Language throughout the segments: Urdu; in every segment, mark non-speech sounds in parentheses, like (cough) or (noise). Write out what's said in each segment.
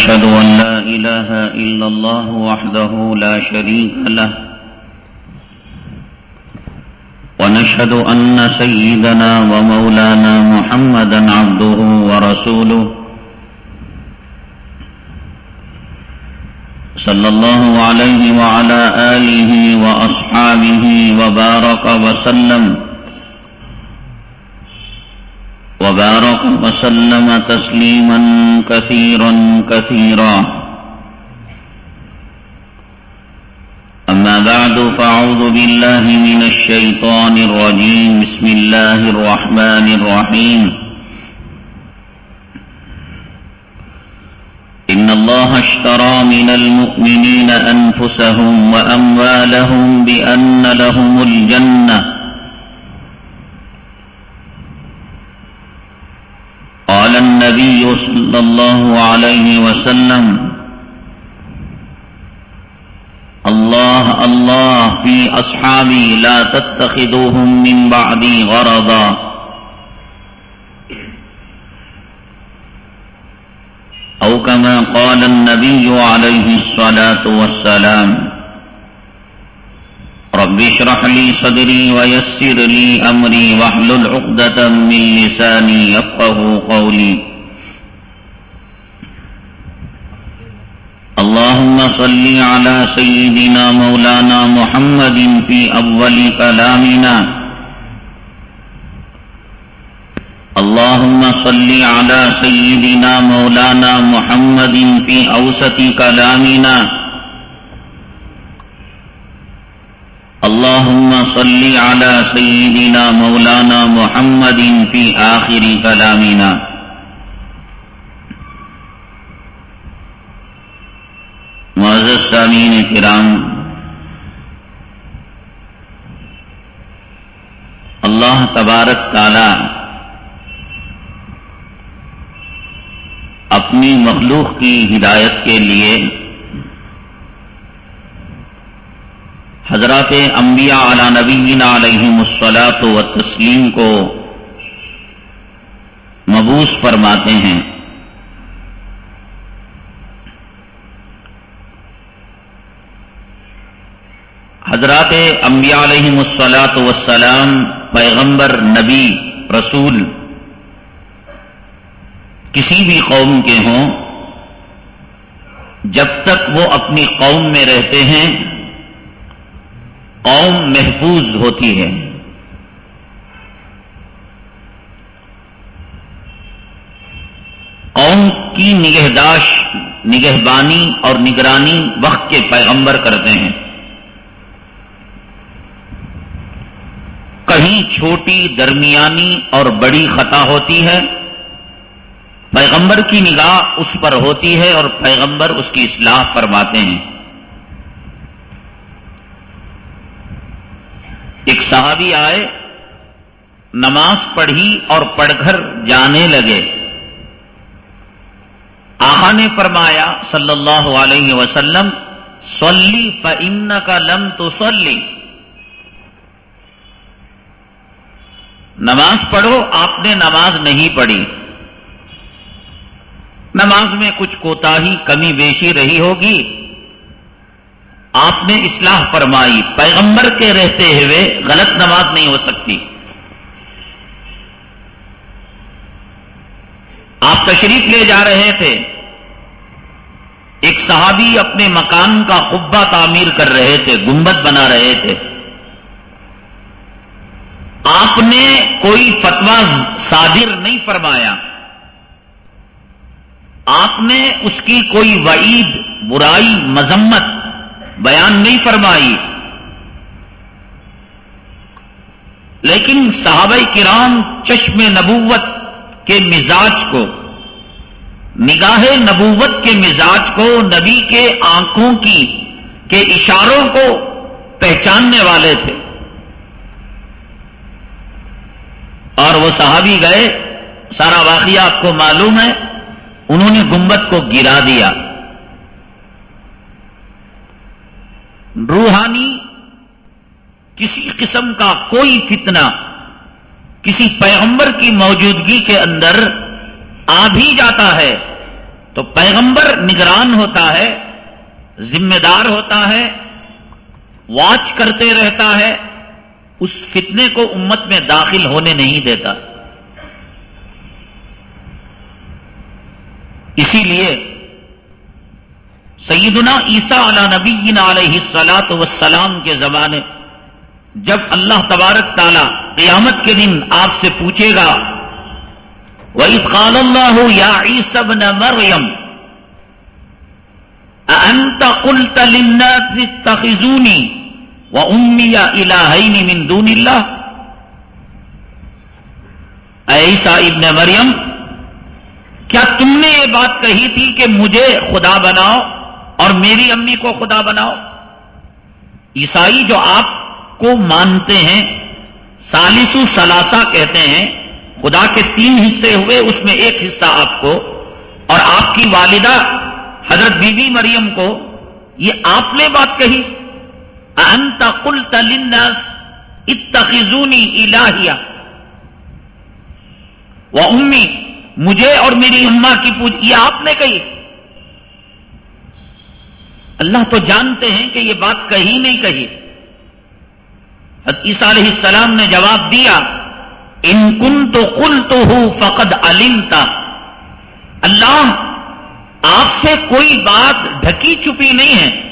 ونشهد أن لا إله إلا الله وحده لا شريك له ونشهد أن سيدنا ومولانا محمدا عبده ورسوله صلى الله عليه وعلى آله وأصحابه وبارك وسلم. وبارك وسلم تسليما كثيرا كثيرا. أما بعد فأعوذ بالله من الشيطان الرجيم. بسم الله الرحمن الرحيم. إن الله اشترى من المؤمنين أنفسهم وأموالهم بأن لهم الجنة قال النبي صلى الله عليه وسلم. الله الله في أصحابي لا تتخذوهم من بعدي غرضا. أو كما قال النبي عليه الصلاة والسلام رب اشرح لي صدري ويسر لي أمري واحلل عقدة من لساني يفقه قولي. اللهم صل على سيدنا مولانا محمد في أول كلامنا. اللهم صل على سيدنا مولانا محمد في أوسط كلامنا. اللهم صل على سيدنا مولانا محمد في آخر كلامنا. معزز سامعین کرام، اللہ تبارک تعالی اپنی مخلوق کی ہدایت کے لیے حضرات انبیاء علی نبینا علیہ مسلاط و تسلیم کو مبوس فرماتے ہیں۔ حضرات انبیاء علیہ مسلاط وسلام پیغمبر، نبی، رسول، کسی بھی قوم کے ہوں، جب تک وہ اپنی قوم میں رہتے ہیں، قوم محفوظ ہوتی ہے۔ قوم کی نگہداشت نگہبانی اور نگرانی وقت کے پیغمبر کرتے ہیں۔ کہیں چھوٹی، درمیانی اور بڑی خطا ہوتی ہے۔ پیغمبر کی نگاہ اس پر ہوتی ہے اور پیغمبر اس کی اصلاح فرماتے ہیں۔ ایک صحابی آئے، نماز پڑھی اور پڑھ کر جانے لگے۔ آخا نے فرمایا، صلی اللہ علیہ وسلم سلی فن کا لم تو سلی نماز پڑھو، آپ نے نماز نہیں پڑھی۔ نماز میں کچھ کوتا ہی کمی، بیشی رہی ہوگی۔ آپ نے اصلاح فرمائی۔ پیغمبر کے رہتے ہوئے غلط نماز نہیں ہو سکتی۔ آپ تشریف لے جا رہے تھے۔ ایک صحابی اپنے مکان کا قبا تعمیر کر رہے تھے، گنبد بنا رہے تھے۔ آپ نے کوئی فتوا صادر نہیں فرمایا۔ آپ نے اس کی کوئی وعید، برائی، مذمت بیان نہیں فرمائی۔ لیکن صحابہ کرام چشم نبوت کے مزاج کو، نگاہ نبوت کے مزاج کو، نبی کے آنکھوں کی، کے اشاروں کو پہچاننے والے تھے۔ اور وہ صحابی گئے، سارا واقعہ آپ کو معلوم ہے، انہوں نے گنبت کو گرا دیا۔ روحانی کسی قسم کا کوئی فتنہ کسی پیغمبر کی موجودگی کے اندر آ بھی جاتا ہے، تو پیغمبر نگران ہوتا ہے، ذمہ دار ہوتا ہے، واچ کرتے رہتا ہے۔ اس فتنے کو امت میں داخل ہونے نہیں دیتا۔ اسی لیے سیدنا عیسیٰ علی نبی علیہ سلاط وسلام کے زمانے جب اللہ تبارک تعالی قیامت کے دن آپ سے پوچھے گا، وَإِذْ قَالَ اللَّهُ يَا عِيسَى بْنَ مَرْيَمْ، أَأَنْتَ قُلْتَ لِلنَّاسِ اتَّخِذُونِي؟ وَأُمِّيَ إِلَٰهَيْنِ مِن دُونِ اللَّهِ اے عیسیٰ ابن مریم کیا تم نے یہ بات کہی تھی کہ مجھے خدا بناؤ اور میری امی کو خدا بناؤ عیسائی جو آپ کو مانتے ہیں سالسو سلاسا کہتے ہیں خدا کے تین حصے ہوئے اس میں ایک حصہ آپ کو اور آپ کی والدہ حضرت بی بی مریم کو یہ آپ نے بات کہی انت قلت للناس اتخذونی الہیہ وہ امی مجھے اور میری اما کی پوج یہ آپ نے کہی۔ اللہ تو جانتے ہیں کہ یہ بات کہی نہیں کہی۔ عیسیٰ علیہ السلام نے جواب دیا، ان کن تو کل تو ہوں فقد علمتا اللہ، آپ سے کوئی بات ڈھکی چھپی نہیں ہے۔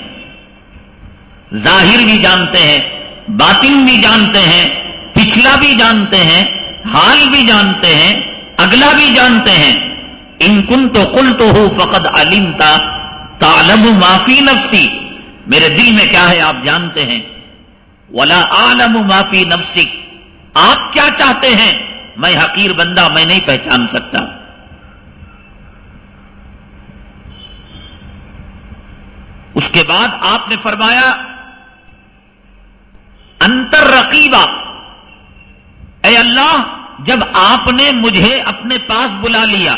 ظاہر بھی جانتے ہیں، باطن بھی جانتے ہیں، پچھلا بھی جانتے ہیں، حال بھی جانتے ہیں، اگلا بھی جانتے ہیں۔ ان کن تو کل تو ہو فقد علمتا تالب معافی نفسی۔ میرے دل میں کیا ہے، آپ جانتے ہیں۔ ولا عالم معافی نفسک۔ آپ کیا چاہتے ہیں؟ میں حقیر بندہ، میں نہیں پہچان سکتا۔ اس کے بعد آپ نے فرمایا انتر رقیبہ اے اللہ، جب آپ نے مجھے اپنے پاس بلا لیا،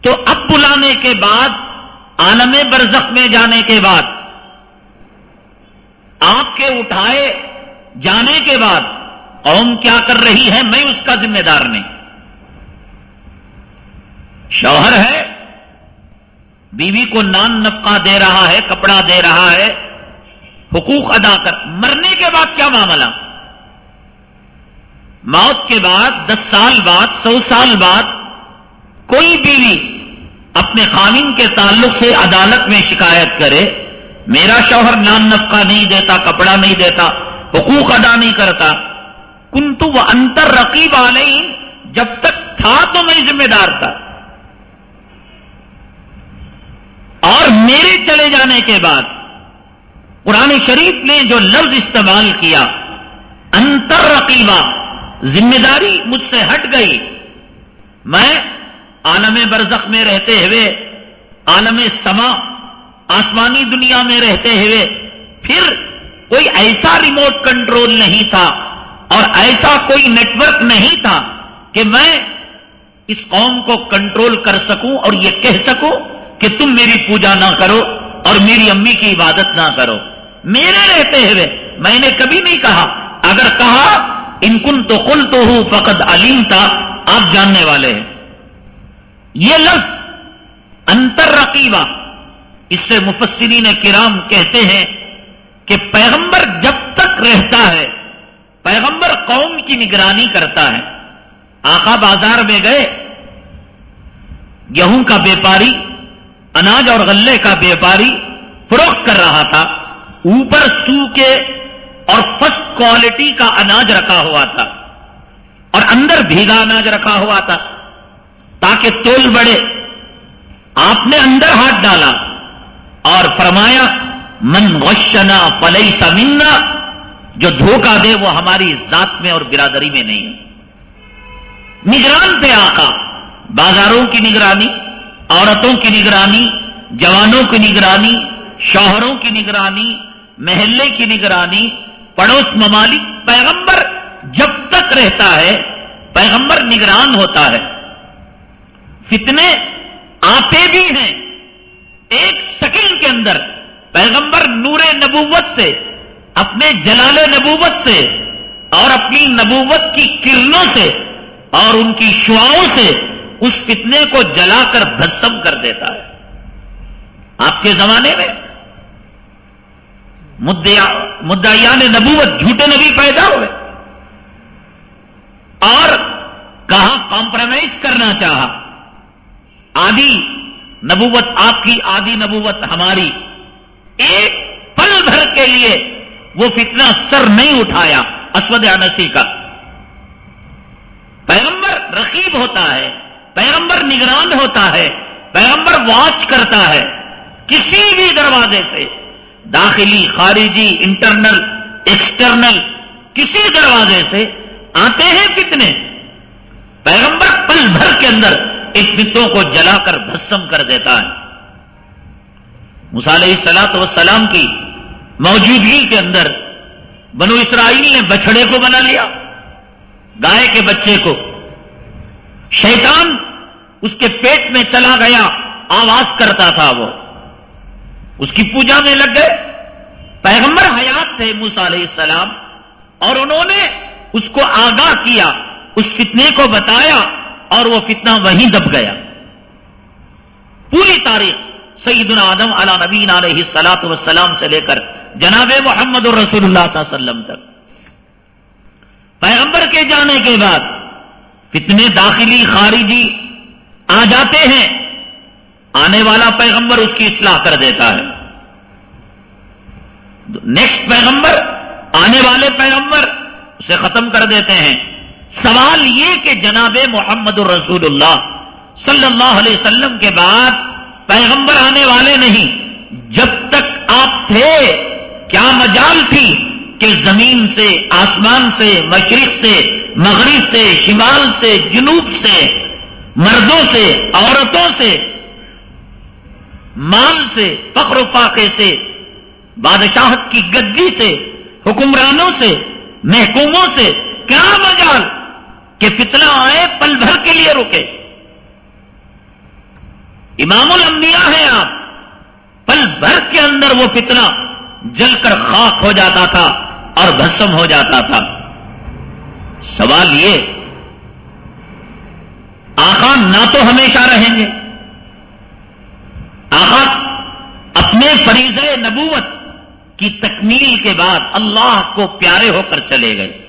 تو اب بلانے کے بعد، عالم برزخ میں جانے کے بعد، آپ کے اٹھائے جانے کے بعد، قوم کیا کر رہی ہے، میں اس کا ذمہ دار نہیں۔ شوہر ہے، بیوی کو نان نفقہ دے رہا ہے، کپڑا دے رہا ہے حقوق ادا کر۔ مرنے کے بعد کیا معاملہ؟ موت کے بعد، دس سال بعد، سو سال بعد کوئی بیوی اپنے خامن کے تعلق سے عدالت میں شکایت کرے، میرا شوہر نان نفقہ نہیں دیتا، کپڑا نہیں دیتا، حقوق ادا نہیں کرتا۔ کنتو وہ انتر رقیب علیہ جب تک تھا تو میں ذمہ دار تھا۔ اور میرے چلے جانے کے بعد قرآن شریف نے جو لفظ استعمال کیا، انتر رقیبہ ذمہ داری مجھ سے ہٹ گئی۔ میں عالم برزخ میں رہتے ہوئے، عالم سما، آسمانی دنیا میں رہتے ہوئے، پھر کوئی ایسا ریموٹ کنٹرول نہیں تھا اور ایسا کوئی نیٹورک نہیں تھا کہ میں اس قوم کو کنٹرول کر سکوں اور یہ کہہ سکوں کہ تم میری پوجا نہ کرو۔ اور میری امی کی عبادت نہ کرو۔ میرے رہتے ہوئے میں نے کبھی نہیں کہا۔ اگر کہا، ان کن تو کل تو ہوں فقط علیم تھا آپ جاننے والے ہیں۔ یہ لفظ انتر رقیبہ، اس سے مفسرین کرام کہتے ہیں کہ پیغمبر جب تک رہتا ہے، پیغمبر قوم کی نگرانی کرتا ہے۔ آخا بازار میں گئے، گیہوں کا بیپاری اناج اور غلے کا بیپاری فروخت کر رہا تھا۔ اوپر سو کے اور فرسٹ کوالٹی کا اناج رکھا ہوا تھا۔ اور اندر بھیگا اناج رکھا ہوا تھا۔ تاکہ تول بڑھے۔ آپ نے اندر ہاتھ ڈالا اور فرمایا، من غشنا پلئی سمنا جو دھوکہ دے وہ ہماری ذات میں اور برادری میں نہیں۔ ہے نگران تھے آقا۔ بازاروں کی نگرانی۔ عورتوں کی نگرانی، جوانوں کی نگرانی، شوہروں کی نگرانی، محلے کی نگرانی، پڑوس ممالک، پیغمبر جب تک رہتا ہے، پیغمبر نگران ہوتا ہے۔ فتنے آتے بھی ہیں۔ ایک سیکنڈ کے اندر پیغمبر نور نبوت سے، اپنے جلال نبوت سے اور اپنی نبوت کی کرنوں سے اور ان کی شعاؤں سے اس فتنے کو جلا کر بھسم کر دیتا ہے۔ آپ کے زمانے میں مدعیان نبوت جھوٹے نبی پیدا ہوئے۔ اور کہاں کمپرومائز کرنا چاہا۔ آدھی نبوت آپ کی آدھی نبوت ہماری۔ ایک پل بھر کے لیے وہ فتنہ سر نہیں اٹھایا، اسود انسی کا۔ پیغمبر رقیب ہوتا ہے۔ پیغمبر نگران ہوتا ہے، پیغمبر واچ کرتا ہے، کسی بھی دروازے سے، داخلی، خارجی انٹرنل ایکسٹرنل کسی دروازے سے آتے ہیں کتنے؟ پیغمبر پل بھر کے اندر اس فتوں کو جلا کر بھسم کر دیتا ہے۔ مسالح سلاط وسلام کی موجودگی کے اندر بنو اسرائیل نے بچڑے کو بنا لیا، گائے کے بچے کو، شیطان اس کے پیٹ میں چلا گیا، آواز کرتا تھا وہ۔ اس کی پوجا میں لگ گئے۔ پیغمبر حیات تھے موسا علیہ السلام اور انہوں نے اس کو آگاہ کیا، اس فتنے کو بتایا اور وہ فتنہ وہیں دب گیا۔ پوری تاریخ سعید العدم علی نبین علیہ سلاط وسلام سے لے کر جناب محمد الرسول اللہ صلی اللہ علیہ وسلم تک۔ پیغمبر کے جانے کے بعد فتنے داخلی، خارجی آ جاتے ہیں، آنے والا پیغمبر اس کی اصلاح کر دیتا ہے۔ نیکسٹ پیغمبر، آنے والے پیغمبر اسے ختم کر دیتے ہیں۔ سوال یہ کہ جناب محمد الرسول اللہ صلی اللہ علیہ وسلم کے بعد پیغمبر آنے والے نہیں، جب تک آپ تھے، کیا مجال تھی کہ زمین سے، آسمان سے، مشرق سے، مغرب سے، شمال سے، جنوب سے مردوں سے، عورتوں سے، مال سے فخر و فاقے سے، بادشاہت کی گدی سے، حکمرانوں سے، محکوموں سے، کیا مجال کہ فتنہ آئے، پل بھر کے لیے روکے امام الانبیاء ہیں آپ، پل بھر کے اندر وہ فتنہ جل کر خاک ہو جاتا تھا اور بھسم ہو جاتا تھا۔ سوال یہ آخا نہ تو ہمیشہ رہیں گے۔ آخا اپنے فریض نبوت کی تکمیل کے بعد اللہ کو پیارے ہو کر چلے گئے۔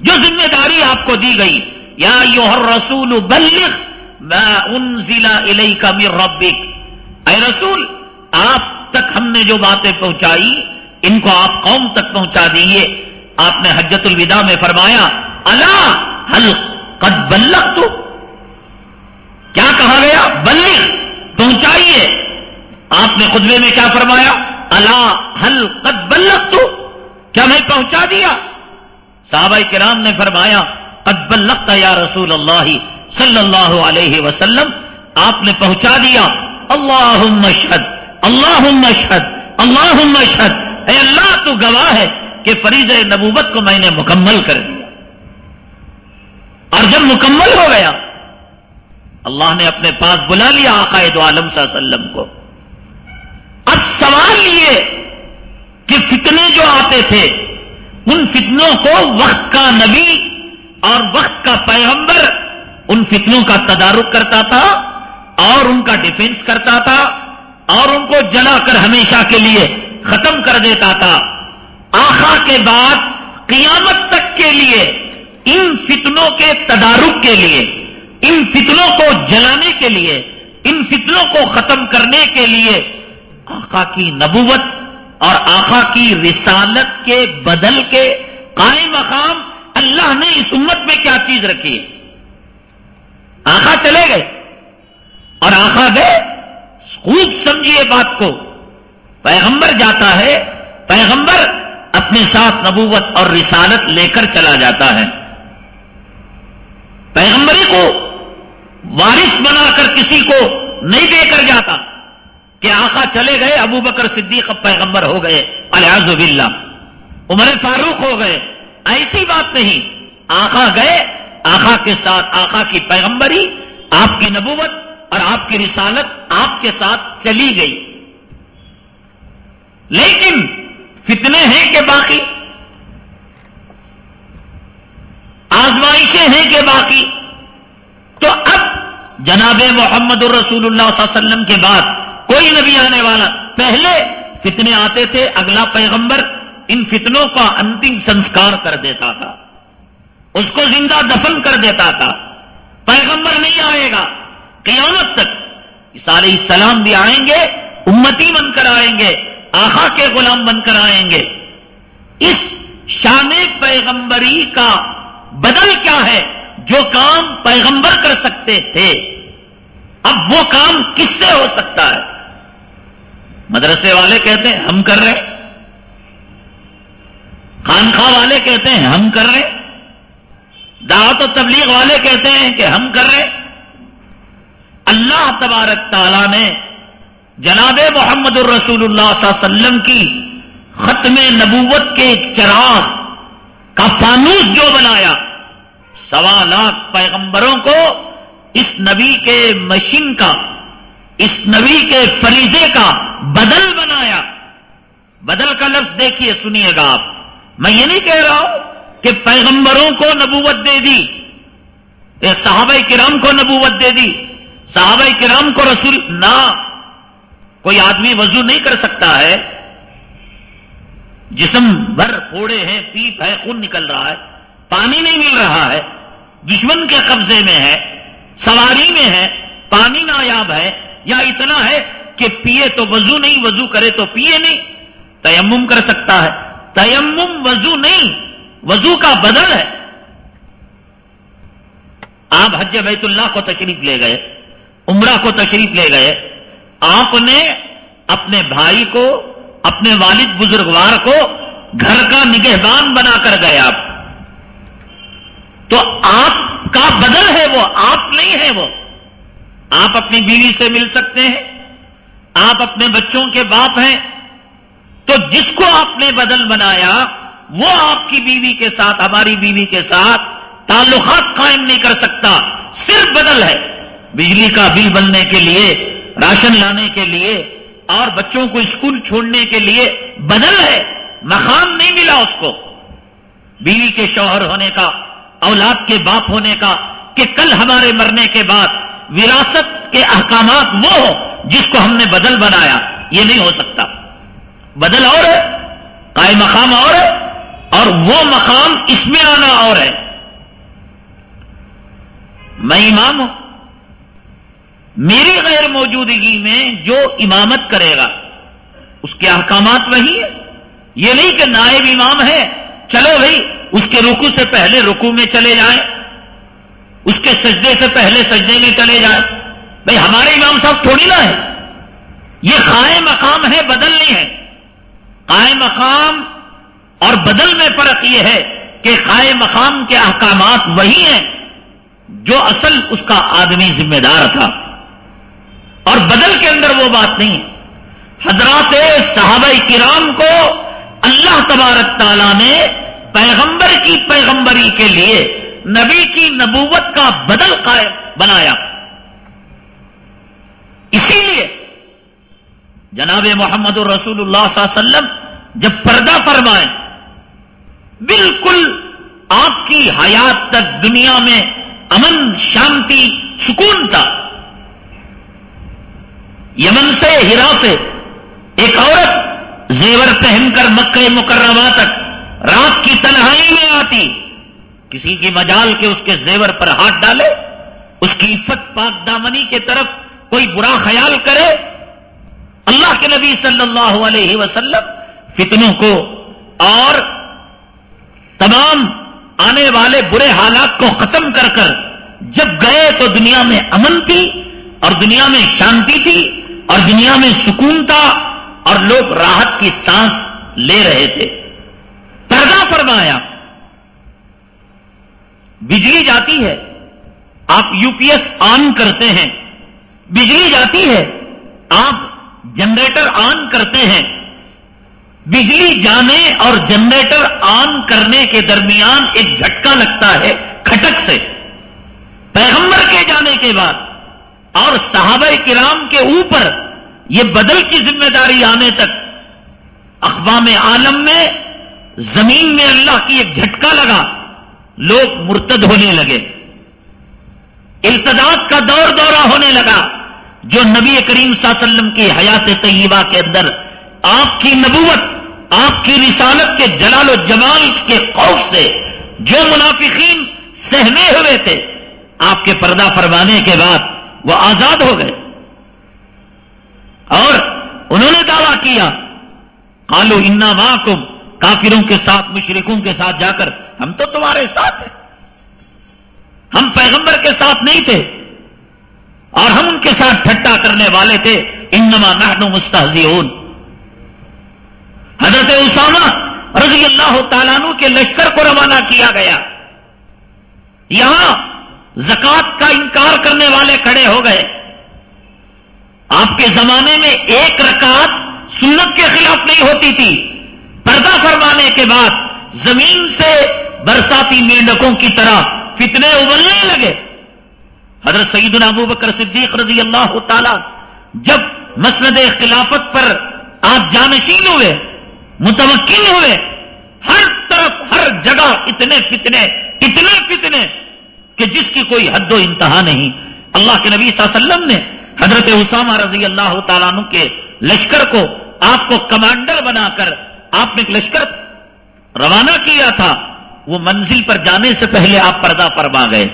جو ذمہ داری آپ کو دی گئی، یا یو رسول بلغ میں ان ضلع علیہ کا میر ربک۔ اے رسول، آپ تک ہم نے جو باتیں پہنچائی، ان کو آپ قوم تک پہنچا دیے آپ نے حجت الوداع میں فرمایا، اللہ حل قد بلغ تو کیا کہا گیا؟ بلغ. پہنچائیے آپ نے خطبے میں کیا فرمایا؟ اللہ حل قد بلغ تو کیا میں پہنچا دیا؟ صحابہ کرام نے فرمایا، قد بلغت یا رسول اللہ صلی اللہ علیہ وسلم. آپ نے پہنچا دیا. اللہ مشہد اللہ مشہد اللہ مشہد اے اللہ، تو گواہ ہے کہ فریض نبوت کو میں نے مکمل کر دیا۔ اور جب مکمل ہو گیا، اللہ نے اپنے پاس بلا لیا عقائد عالم صلی اللہ علیہ وسلم کو۔ اب سوال یہ کہ فتنے جو آتے تھے، ان فتنوں کو وقت کا نبی اور وقت کا پیغمبر ان فتنوں کا تدارک کرتا تھا اور ان کا ڈیفینس کرتا تھا اور ان کو جلا کر ہمیشہ کے لیے ختم کر دیتا تھا۔ آخا کے بعد قیامت تک کے لیے ان فتنوں کے تدارک کے لیے، ان فتنوں کو جلانے کے لیے، ان فتنوں کو ختم کرنے کے لیے آخا کی نبوت اور آخا کی رسالت کے بدل کے قائم مقام اللہ نے اس امت میں کیا چیز رکھی؟ ہے آخا چلے گئے اور آخا گئے، خوب سمجھیے بات کو۔ پیغمبر جاتا ہے، پیغمبر اپنے ساتھ نبوت اور رسالت لے کر چلا جاتا ہے۔ پیغمبری کو وارث بنا کر کسی کو نہیں دے کر جاتا کہ آقا چلے گئے، ابو بکر صدیق اب پیغمبر ہو گئے الحاظ باللہ، عمر فاروق ہو گئے۔ ایسی بات نہیں۔ آقا گئے، آقا کے ساتھ، آقا کی پیغمبری، آپ کی نبوت اور آپ کی رسالت آپ کے ساتھ چلی گئی۔ لیکن فتنے ہیں کہ باقی؟ آزمائشیں ہیں کہ باقی۔ تو اب جناب محمد الرسول اللہ صلی اللہ علیہ وسلم کے بعد کوئی نبی آنے والا، پہلے فتنے آتے تھے، اگلا پیغمبر ان فتنوں کا انتم سنسکار کر دیتا تھا۔ اس کو زندہ دفن کر دیتا تھا۔ پیغمبر نہیں آئے گا۔ قیامت تک علیہ السلام بھی آئیں گے، امتی بن کر آئیں گے آخا کے غلام بن کر آئیں گے۔ اس شان پیغمبری کا بدل کیا ہے جو کام پیغمبر کر سکتے تھے؟ اب وہ کام کس سے ہو سکتا ہے؟ مدرسے والے کہتے ہیں، ہم کر رہے خانخواہ والے کہتے ہیں، ہم کر رہے دعوت و تبلیغ والے کہتے ہیں کہ ہم کر رہے اللہ تبارک تعالیٰ نے جناب محمد الرسول اللہ صلی اللہ علیہ وسلم کی ختم نبوت کے چراغ کا فانوس جو بنایا سوا لاکھ پیغمبروں کو اس نبی کے مشین کا، اس نبی کے فریضے کا بدل بنایا۔ بدل کا لفظ دیکھیے، سنیے گا آپ۔ میں یہ نہیں کہہ رہا ہوں کہ پیغمبروں کو نبوت دے دی صحابہ کرام کو نبوت دے دی، صحابہ کرام کو رسول، نہ۔ کوئی آدمی وضو نہیں کر سکتا ہے۔ جسم بھر پھوڑے ہیں، پیپ ہے، خون نکل رہا ہے، پانی نہیں مل رہا ہے۔ دشمن کے قبضے میں ہے، سواری میں ہے، پانی نایاب ہے، یا اتنا ہے کہ پیے تو وضو نہیں، وضو کرے تو پیے نہیں۔ تیمم کر سکتا ہے۔ تیمم وضو نہیں، وضو کا بدل ہے۔ آپ حج بیت اللہ کو تشریف لے گئے، عمرہ کو تشریف لے گئے۔ آپ نے اپنے بھائی کو، اپنے والد بزرگوار کو گھر کا نگہبان بنا کر گئے آپ۔ تو آپ کا بدل ہے وہ، آپ نہیں ہے وہ. آپ اپنی بیوی سے مل سکتے ہیں. آپ اپنے بچوں کے باپ ہیں. تو جس کو آپ نے بدل بنایا، وہ آپ کی بیوی کے ساتھ، ہماری بیوی کے ساتھ تعلقات قائم نہیں کر سکتا. صرف بدل ہے. بجلی کا بل بننے کے لیے، راشن لانے کے لیے، اور بچوں کو اسکول چھوڑنے کے لیے بدل ہے. مقام نہیں ملا اس کو. بیوی کے شوہر ہونے کا اولاد کے باپ ہونے کا کہ کل ہمارے مرنے کے بعد وراثت کے احکامات وہ ہو جس کو ہم نے بدل بنایا، یہ نہیں ہو سکتا۔ بدل اور ہے، قائم مقام اور ہے، اور وہ مقام اس میں آنا اور ہے۔ میں امام ہوں۔ میری غیر موجودگی میں جو امامت کرے گا، اس کے احکامات وہی ہے یہ نہیں کہ نائب امام ہے۔ چلو بھائی، اس کے رکو سے پہلے رکو میں چلے جائیں۔ اس کے سجدے سے پہلے سجدے میں چلے جائیں۔ بھائی، ہمارے امام صاحب تھوڑی نہ ہے یہ قائم مقام ہے، بدل نہیں ہے۔ قائم مقام اور بدل میں فرق یہ ہے کہ قائم مقام کے احکامات وہی ہیں جو اصل اس کا آدمی ذمہ دار تھا۔ اور بدل کے اندر وہ بات نہیں حضرات صحابہ کرام کو اللہ تبارک تعالیٰ نے پیغمبر کی پیغمبری کے لیے نبی کی نبوت کا بدل قائم بنایا۔ اسی لیے جناب محمد الرسول اللہ صلی اللہ علیہ وسلم جب پردہ فرمائے، بالکل آپ کی حیات تک دنیا میں امن، شانتی، سکون تھا۔ یمن سے، ہرا سے ایک عورت زیور پہن کر مکہ مکرمہ تک رات کی تنہائی میں آتی۔ کسی کی مجال کے اس کے زیور پر ہاتھ ڈالے، اس کی عفت پاک دامنی کے طرف کوئی برا خیال کرے۔ اللہ کے نبی صلی اللہ علیہ وسلم فتنوں کو اور تمام آنے والے برے حالات کو ختم کر کر جب گئے تو دنیا میں امن تھی اور دنیا میں شانتی تھی اور دنیا میں سکون تھا۔ اور لوگ راحت کی سانس لے رہے تھے۔ پردہ فرمایا بجلی جاتی ہے۔ آپ یو پی ایس آن کرتے ہیں۔ بجلی جاتی ہے۔ آپ جنریٹر آن کرتے ہیں۔ بجلی جانے اور جنریٹر آن کرنے کے درمیان ایک جھٹکا لگتا ہے، کھٹک سے۔ پیغمبر کے جانے کے بعد اور صحابہ کرام کے اوپر یہ بدل کی ذمہ داری آنے تک اقوام عالم میں، زمین میں اللہ کی ایک جھٹکا لگا، لوگ مرتد ہونے لگے۔ التداد کا دور دورہ ہونے لگا، جو نبی کریم صلی اللہ علیہ وسلم کی حیات طیبہ کے اندر آپ کی نبوت، آپ کی رسالت کے جلال و جمال کے خوف سے جو منافقین سہمے ہوئے تھے، آپ کے پردہ فرمانے کے بعد وہ آزاد ہو گئے۔ اور انہوں نے دعویٰ کیا کالو انا ماں کافروں کے ساتھ مشرقوں کے ساتھ جا کر، ہم تو تمہارے ساتھ ہیں۔ ہم پیغمبر کے ساتھ نہیں تھے، اور ہم ان کے ساتھ ٹھٹا کرنے والے تھے۔ انما نحن مستحزیون حضرت اسامہ رضی اللہ تعالیٰ عنہ کے لشکر کو روانہ کیا گیا۔ یہاں زکات کا انکار کرنے والے کھڑے ہو گئے۔ آپ کے زمانے میں ایک رکعت سنت کے خلاف نہیں ہوتی تھی۔ پردہ فرمانے کے بعد زمین سے برساتی مینڈکوں کی طرح فتنے ابلنے لگے۔ حضرت سعید ابو بکر صدیق رضی اللہ تعالی جب مسند خلافت پر آپ جانشین ہوئے متوقع ہوئے، ہر طرف، ہر جگہ اتنے فتنے اتنے فتنے کہ جس کی کوئی حد و انتہا نہیں۔ اللہ کے نبی صلی اللہ علیہ وسلم نے حضرت اسامہ رضی اللہ تعالیٰ عنہ کے لشکر کو آپ کو کمانڈر بنا کر آپ نے ایک لشکر روانہ کیا تھا، وہ منزل پر جانے سے پہلے آپ پردہ فرما گئے۔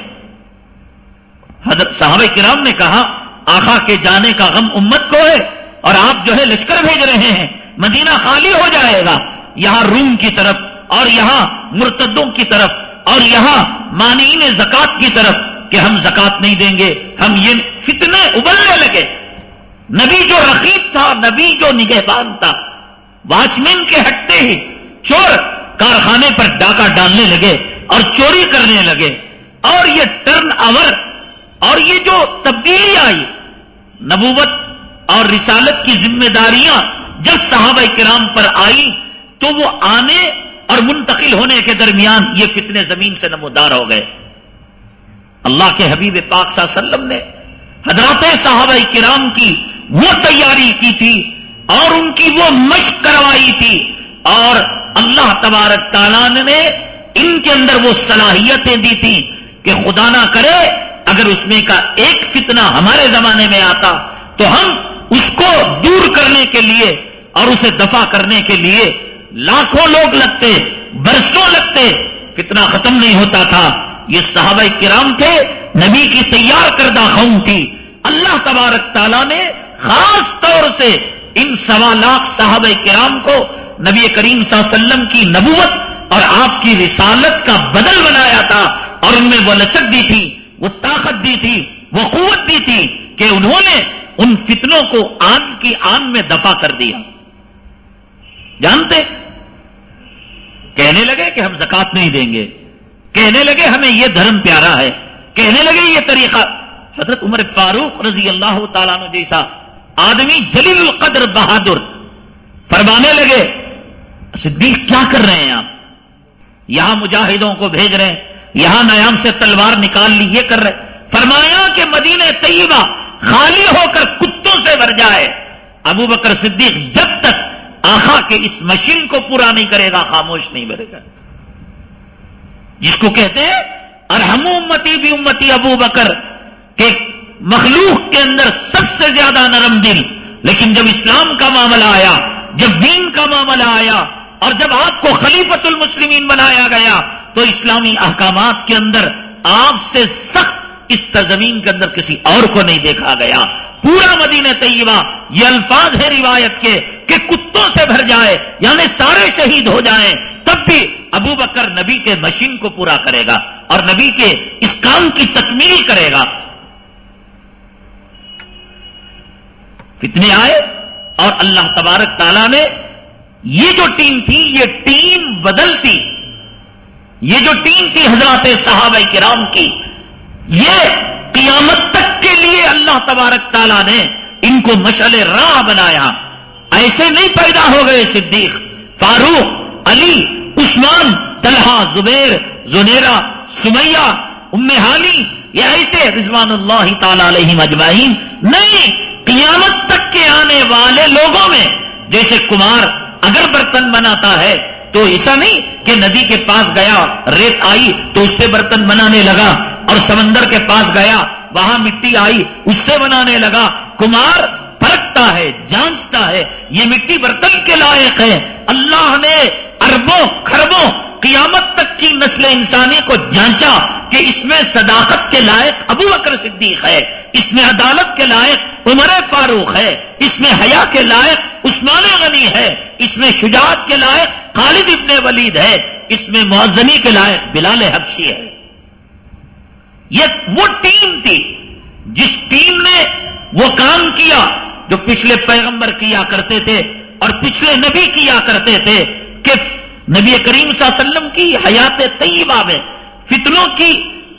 حضرت صحابہ کرام نے کہا آخا کے جانے کا غم امت کو ہے اور آپ جو ہے لشکر بھیج رہے ہیں، مدینہ خالی ہو جائے گا۔ یہاں روم کی طرف اور یہاں مرتدوں کی طرف اور یہاں مانین زکات کی طرف کہ ہم زکات نہیں دیں گے، ہم یہ فتنے ابلنے لگے۔ نبی جو رقیب تھا، نبی جو نگہبان تھا واچ مین کے ہٹتے ہی چور کارخانے پر ڈاکہ ڈالنے لگے اور چوری کرنے لگے۔ اور یہ ٹرن اوور، اور یہ جو تبدیلی آئی، نبوت اور رسالت کی ذمہ داریاں جب صحابہ کرام پر آئی تو وہ آنے اور منتقل ہونے کے درمیان یہ فتنے زمین سے نمودار ہو گئے۔ اللہ کے حبیب پاک صلی اللہ علیہ وسلم نے حضرات صحابہ کرام کی وہ تیاری کی تھی اور ان کی وہ مشق کروائی تھی اور اللہ تبارک تعالیٰ نے ان کے اندر وہ صلاحیتیں دی تھی کہ خدا نہ کرے، اگر اس میں کا ایک فتنہ ہمارے زمانے میں آتا تو ہم اس کو دور کرنے کے لیے اور اسے دفع کرنے کے لیے لاکھوں لوگ لگتے، برسوں لگتے، فتنہ ختم نہیں ہوتا تھا۔ یہ صحابہ کرام تھے، نبی کی تیار کردہ قوم تھی۔ اللہ تبارک تعالیٰ نے خاص طور سے ان سوا لاکھ صحابہ کرام کو نبی کریم صلی اللہ علیہ وسلم کی نبوت اور آپ کی رسالت کا بدل بنایا تھا اور ان میں وہ لچک دی تھی، وہ طاقت دی تھی، وہ قوت دی تھی کہ انہوں نے ان فتنوں کو آن کی آن میں دفع کر دیا۔ جانتے؟ کہنے لگے کہ ہم زکات نہیں دیں گے۔ کہنے لگے، ہمیں یہ دھرم پیارا ہے۔ کہنے لگے، یہ طریقہ۔ حضرت عمر فاروق رضی اللہ تعالیٰ نے جیسا آدمی جلیل القدر بہادر فرمانے لگے، صدیق کیا کر رہے ہیں آپ؟ یہاں مجاہدوں کو بھیج رہے ہیں، یہاں نیام سے تلوار نکال لی، یہ کر رہے فرمایا کہ مدینہ طیبہ خالی ہو کر کتوں سے بھر جائے۔ ابو بکر صدیق جب تک آخا کے اس مشین کو پورا نہیں کرے گا، خاموش نہیں بھرے گا۔ جس کو کہتے ہیں، ارحم امتی بھی امتی ابو بکر، کہ مخلوق کے اندر سب سے زیادہ نرم دل۔ لیکن جب اسلام کا معاملہ آیا، جب دین کا معاملہ آیا، اور جب آپ کو خلیفت المسلمین بنایا گیا، تو اسلامی احکامات کے اندر آپ سے سخت اس سرزمین کے اندر کسی اور کو نہیں دیکھا گیا۔ پورا مدینہ طیبہ یہ الفاظ ہے روایت کے کہ کتوں سے بھر جائے یعنی سارے شہید ہو جائیں، تب بھی ابو بکر نبی کے مشین کو پورا کرے گا اور نبی کے اس کام کی تکمیل کرے گا۔ کتنے آئے؟ اور اللہ تبارک تعالیٰ نے یہ جو ٹیم تھی، یہ ٹیم بدلتی۔ یہ جو ٹیم تھی حضرات صحابہ کرام کی یہ قیامت تک کے لیے اللہ تبارک تعالیٰ نے ان کو مشعل راہ بنایا۔ ایسے نہیں پیدا ہو گئے صدیق، فاروق، علی، عثمان، طلحہ، زبیر زنیرا سمیہ، ام حالی یہ ایسے رضوان اللہ تعالی علیہ مجمعین نہیں، قیامت تک کے آنے والے لوگوں میں، جیسے کمار اگر برتن بناتا ہے تو ایسا نہیں کہ ندی کے پاس گیا، ریت آئی تو اس سے برتن بنانے لگا اور سمندر کے پاس گیا، وہاں مٹی آئی اس سے بنانے لگا۔ کمار پرکھتا ہے، جانچتا ہے، یہ مٹی برتن کے لائق ہے۔ اللہ نے اربوں خربوں قیامت تک کی نسل انسانی کو جانچا کہ اس میں صداقت کے لائق ابو اکر صدیق ہے، اس میں عدالت کے لائق عمر فاروق ہے، اس میں حیا کے لائق عثمان غنی ہے، اس میں شجاعت کے لائق خالد ابن ولید ہے، اس میں معذنی کے لائق بلال حبشی ہے۔ یہ وہ ٹیم تھی جس ٹیم نے وہ کام کیا جو پچھلے پیغمبر کیا کرتے تھے اور پچھلے نبی کیا کرتے تھے کہ نبی کریم صلی اللہ علیہ وسلم کی حیات طیبہ میں فتنوں کی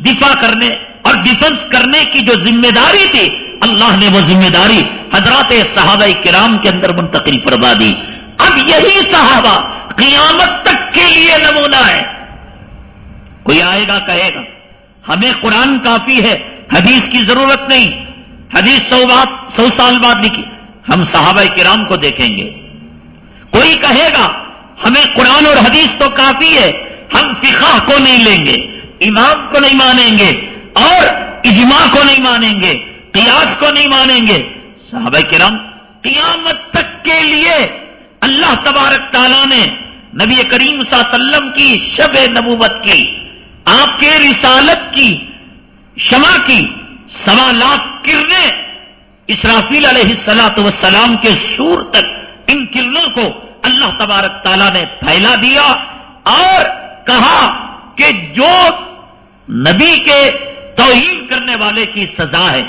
دفاع کرنے اور ڈیفنس کرنے کی جو ذمہ داری تھی اللہ نے وہ ذمہ داری حضرات صحابہ کرام کے اندر منتقل فرما دی۔ اب یہی صحابہ قیامت تک کے لیے نمونہ ہے۔ کوئی آئے گا کہے گا، ہمیں قرآن کافی ہے، حدیث کی ضرورت نہیں۔ حدیث سو بات، سو سال بعد لکھی ہم صحابہ کرام کو دیکھیں گے۔ کوئی کہے گا، ہمیں قرآن اور حدیث تو کافی ہے، ہم فقہ کو نہیں لیں گے، امام کو نہیں مانیں گے اور اجماع کو نہیں مانیں گے۔ قیاس کو نہیں مانیں گے۔ صحابہ کرام قیامت تک کے لیے اللہ تبارک تعالیٰ نے نبی کریم صلی اللہ علیہ وسلم کی شب نبوت کی، آپ کے رسالت کی، شمع کی، سوا لاکھ کرنیں اسرافیل علیہ السلاط وسلام کے سور تک ان کرنوں کو اللہ تبارک تعالیٰ نے پھیلا دیا اور کہا کہ جو نبی کے توہین کرنے والے کی سزا ہے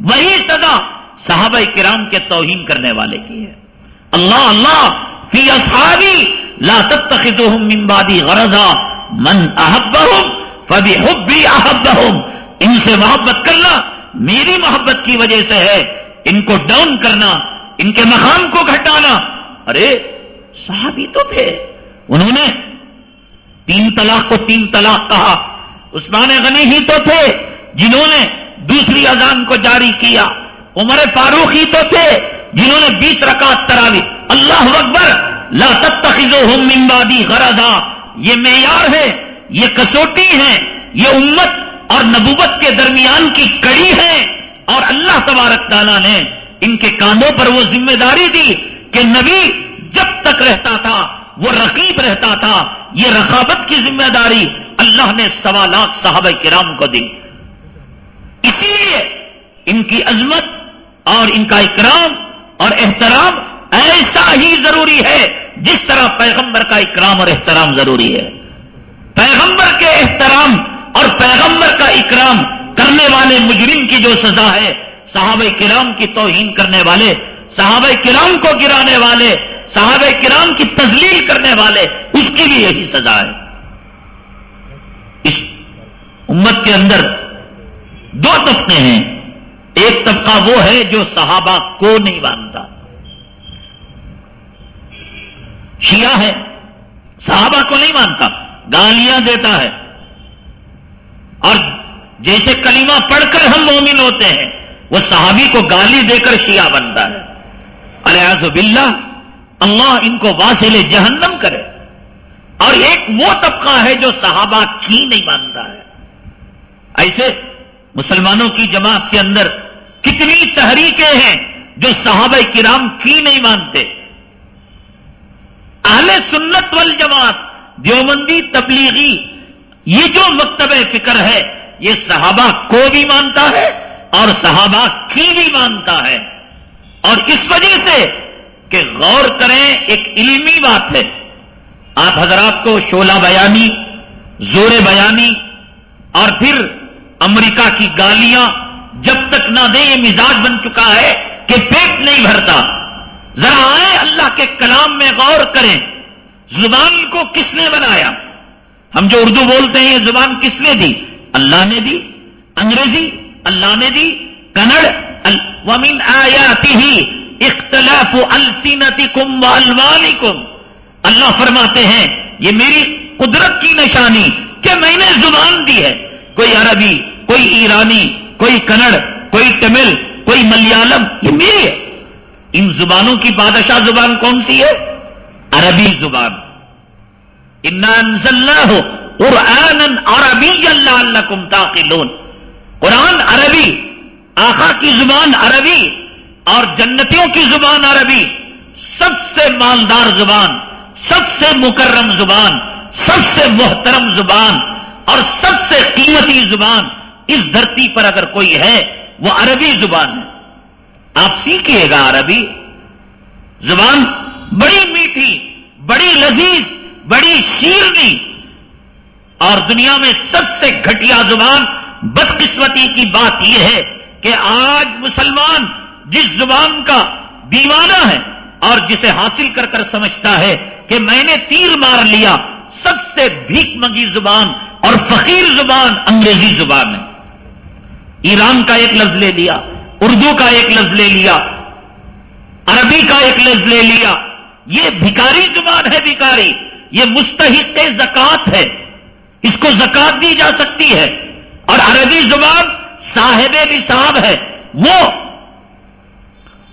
وہی سزا صحابہ کرام کے توہین کرنے والے کی ہے۔ اللہ اللہ، فی اصحابی، لا تتخذوهم من بعدی غرضا، من احبهم فبحبی احبهم ان سے محبت کرنا میری محبت کی وجہ سے ہے۔ ان کو ڈاؤن کرنا، ان کے مقام کو گھٹانا۔ ارے، صحابی تو تھے۔ انہوں نے تین طلاق کو تین طلاق کہا۔ عثمان غنی ہی تو تھے، جنہوں نے دوسری اذان کو جاری کیا۔ عمر فاروق ہی تو تھے جنہوں نے بیس رکعت تراوی اللہ اکبر، لا تتخذوهم من بعدی غرضا۔ یہ معیار ہے، یہ کسوٹی ہے، یہ امت اور نبوت کے درمیان کی کڑی ہے۔ اور اللہ تبارک تعالیٰ نے ان کے کانوں پر وہ ذمہ داری دی کہ نبی جب تک رہتا تھا، وہ رقیب رہتا تھا۔ یہ رقابت کی ذمہ داری اللہ نے سوا لاکھ صحابہ کرام کو دی۔ اسی لیے ان کی عظمت اور ان کا اکرام اور احترام ایسا ہی ضروری ہے جس طرح پیغمبر کا اکرام اور احترام ضروری ہے۔ پیغمبر کے احترام اور پیغمبر کا اکرام کرنے والے مجرم کی جو سزا ہے، صحابہ کرام کی توہین کرنے والے، صحابہ کرام کو گرانے والے، صحابہ کرام کی تزلیل کرنے والے، اس کی بھی یہی سزا ہے۔ اس امت کے اندر دو طبقے ہیں۔ ایک طبقہ وہ ہے جو صحابہ کو نہیں مانتا۔ شیعہ ہے، صحابہ کو نہیں مانتا، گالیاں دیتا ہے۔ اور جیسے کلمہ پڑھ کر ہم مومن ہوتے ہیں، وہ صحابی کو گالی دے کر شیعہ بنتا ہے۔ الیاز باللہ، اللہ ان کو واصل جہنم کرے۔ اور ایک وہ طبقہ ہے جو صحابہ کی نہیں مانتا ہے۔ ایسے مسلمانوں کی جماعت کے اندر کتنی تحریکیں ہیں جو صحابہ کرام کی نہیں مانتے۔ اہل سنت والجماعت، دیوبندی، تبلیغی، یہ جو مکتب فکر ہے، یہ صحابہ کو بھی مانتا ہے اور صحابہ کی بھی مانتا ہے۔ اور اس وجہ سے کہ غور کریں، ایک علمی بات ہے۔ آپ حضرات کو شولہ بیانی، زور بیانی اور پھر امریکہ کی گالیاں جب تک نہ دیں، یہ مزاج بن چکا ہے کہ پیٹ نہیں بھرتا۔ ذرا آئے اللہ کے کلام میں غور کریں۔ زبان کو کس نے بنایا؟ ہم جو اردو بولتے ہیں، یہ زبان کس نے دی؟ اللہ نے دی۔ انگریزی اللہ نے دی۔ کنڑ ومن آیاتی ہی اختلاف السینتی کم و اللہ فرماتے ہیں، یہ میری قدرت کی نشانی کہ میں نے زبان دی ہے۔ کوئی عربی کوئی ایرانی، کوئی کنڑ، کوئی تمل، کوئی ملیالم، یہ میری ہے۔ ان زبانوں کی بادشاہ زبان کون سی ہے؟ عربی زبان۔ انزلہ قرآن عربی اللہ اللہ کم تاخلون قرآن عربی آخا کی زبان عربی اور جنتیوں کی زبان عربی۔ سب سے مالدار زبان، سب سے مکرم زبان، سب سے محترم زبان اور سب سے قیمتی زبان۔ اس دھرتی پر اگر کوئی ہے، وہ عربی زبان ہے۔ آپ سیکھیے گا عربی۔ زبان بڑی میٹھی، بڑی لذیذ، بڑی شیرنی۔ اور دنیا میں سب سے گھٹیا زبان بدقسمتی کی بات یہ ہے کہ آج مسلمان جس زبان کا دیوانہ ہے اور جسے حاصل کر کر سمجھتا ہے کہ میں نے تیر مار لیا، سب سے بھیک منگی زبان اور فقیر زبان انگریزی زبان ہے۔ ایران کا ایک لفظ لے لیا، اردو کا ایک لفظ لے لیا، عربی کا ایک لفظ لے لیا۔ یہ بھکاری زبان ہے بھکاری، یہ مستحق زکات ہے۔ اس کو زکات دی جا سکتی ہے۔ اور عربی زبان صاحب نصاب ہے۔ وہ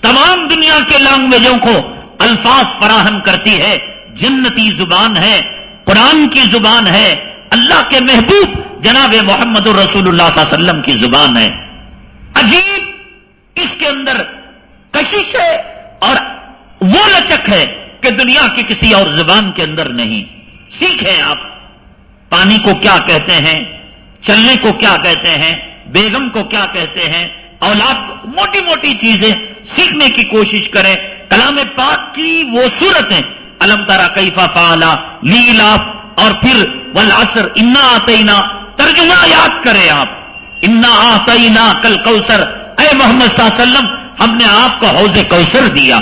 تمام دنیا کے لینگویجوں کو الفاظ فراہم کرتی ہے۔ جنتی زبان ہے، قرآن کی زبان ہے۔ اللہ کے محبوب جناب محمد الرسول اللہ صلی اللہ علیہ وسلم کی زبان ہے۔ عجیب اس کے اندر کشش ہے اور وہ لچک ہے کہ دنیا کی کسی اور زبان کے اندر نہیں۔ سیکھیں آپ۔ پانی کو کیا کہتے ہیں؟ چلنے کو کیا کہتے ہیں؟ بیگم کو کیا کہتے ہیں؟ اولاد موٹی موٹی چیزیں سیکھنے کی کوشش کریں۔ کلام پاک کی وہ صورتیں الم تارا کیفا فالا لیلا اور پھر ولاسر انا آتینا ترجمہ یاد کریں آپ۔ انا آتینا کل کوسر اے محمد صلی اللہ علیہ وسلم، ہم نے آپ کو حوض کوثر دیا۔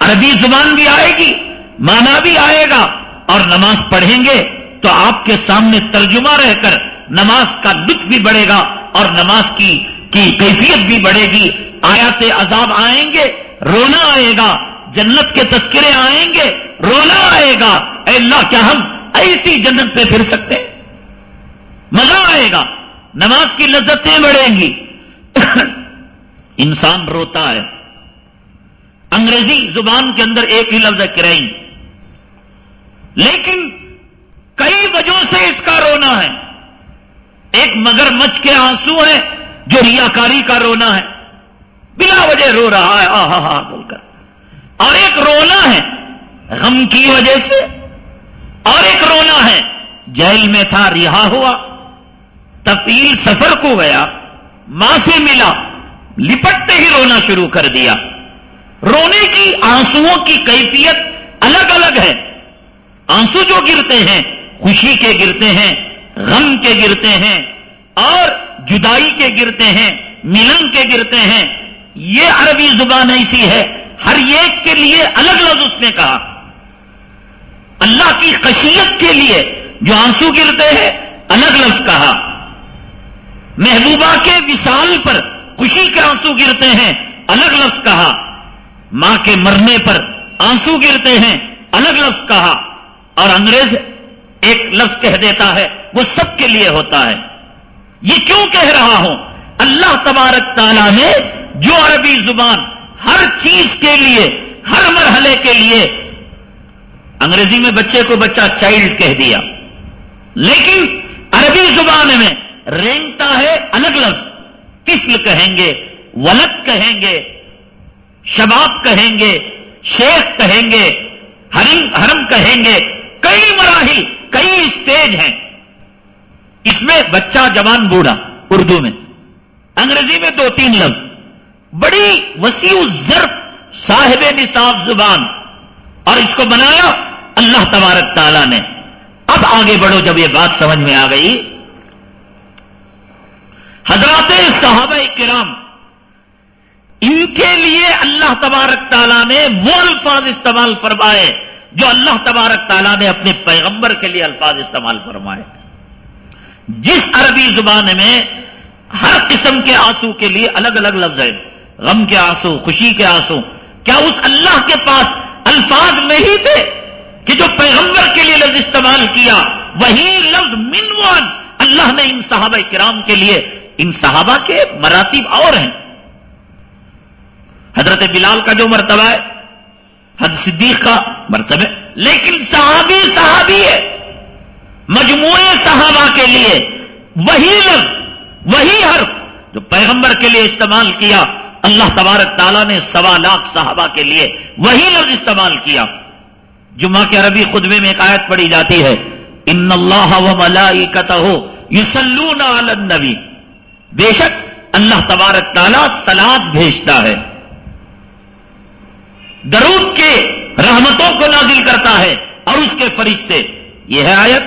عربی زبان بھی آئے گی مانا بھی آئے گا۔ اور نماز پڑھیں گے تو آپ کے سامنے ترجمہ رہ کر نماز کا لطف بھی بڑھے گا اور نماز کی کی کیفیت بھی بڑھے گی۔ آیات عذاب آئیں گے، رونا آئے گا۔ جنت کے تذکرے آئیں گے، رونا آئے گا۔ اے اللہ، کیا ہم ایسی جنت پہ پھر سکتے ہیں؟ مزہ آئے گا۔ نماز کی لذتیں بڑھیں گی۔ (coughs) انسان روتا ہے۔ انگریزی زبان کے اندر ایک ہی لفظ ہے لیکن کئی وجہوں سے اس کا رونا ہے۔ ایک مگر مچ کے آنسو ہے جو ریاکاری کا رونا ہے۔ بلا وجہ رو رہا ہے آ ہا ہا بول کر۔ اور ایک رونا ہے، غم کی وجہ سے۔ اور ایک رونا ہے، جیل میں تھا، رہا ہوا۔ تفیل سفر کو گیا، ماں سے ملا، لپٹتے ہی رونا شروع کر دیا۔ رونے کی آنسو کی کیفیت الگ الگ ہے۔ آنسو جو گرتے ہیں، خوشی کے گرتے ہیں، غم کے گرتے ہیں، اور جدائی کے گرتے ہیں، ملن کے گرتے ہیں۔ یہ عربی زبان ایسی ہے، ہر ایک کے لیے الگ لفظ اس نے کہا۔ اللہ کی خشیت کے لیے جو آنسو گرتے ہیں، الگ لفظ کہا۔ محبوبہ کے وشال پر خوشی کے آنسو گرتے ہیں، الگ لفظ کہا۔ ماں کے مرنے پر آنسو گرتے ہیں، الگ لفظ کہا۔ اور انگریز ایک لفظ کہہ دیتا ہے، وہ سب کے لیے ہوتا ہے۔ یہ کیوں کہہ رہا ہوں؟ اللہ تبارک تعالیٰ نے جو عربی زبان ہر چیز کے لیے، ہر مرحلے کے لیے انگریزی میں بچے کو بچہ چائلڈ کہہ دیا۔ لیکن عربی زبان میں رینگتا ہے الگ لفظ۔ طفل کہیں گے، ولد کہیں گے، شباب کہیں گے، شیخ کہیں گے، حرم کہیں گے۔ کئی مراحل، کئی اسٹیج ہیں۔ اس میں بچہ جوان بوڑھا، اردو میں۔ انگریزی میں دو تین لفظ۔ بڑی وسیع ضرب صاحب نصاب زبان۔ اور اس کو بنایا اللہ تبارک تعالیٰ نے۔ اب آگے بڑھو، جب یہ بات سمجھ میں آ گئی۔ حضرات صحابہ کرام، ان کے لیے اللہ تبارک تعالیٰ نے وہ الفاظ استعمال فرمائے جو اللہ تبارک تعالیٰ نے اپنے پیغمبر کے لیے الفاظ استعمال فرمائے۔ جس عربی زبان میں ہر قسم کے آنسو کے لیے الگ الگ لفظ ہے غم کے آنسو، خوشی کے آنسو، کیا اس اللہ کے پاس الفاظ نہیں تھے کہ جو پیغمبر کے لیے لفظ استعمال کیا؟ وہی لفظ منوان اللہ نے ان صحابہ کرام کے لیے ان صحابہ کے مراتب اور ہیں۔ حضرت بلال کا جو مرتبہ ہے حد صدیق کا مرتبہ لیکن صحابی صحابی ہے۔ مجموعے صحابہ کے لیے وہی لفظ، وہی حرف جو پیغمبر کے لیے استعمال کیا۔ اللہ تبارک تعالیٰ نے سوا لاکھ صحابہ کے لیے وہی لفظ استعمال کیا۔ جمعہ کے عربی خطبے میں ایک آیت پڑی جاتی ہے، ان اللہ و ملائی ہو یوسلون نبی بے شک اللہ تبارک تعالیٰ سلاد بھیجتا ہے۔ درود کے رحمتوں کو نازل کرتا ہے اور اس کے فرشتے۔ یہ ہے آیت۔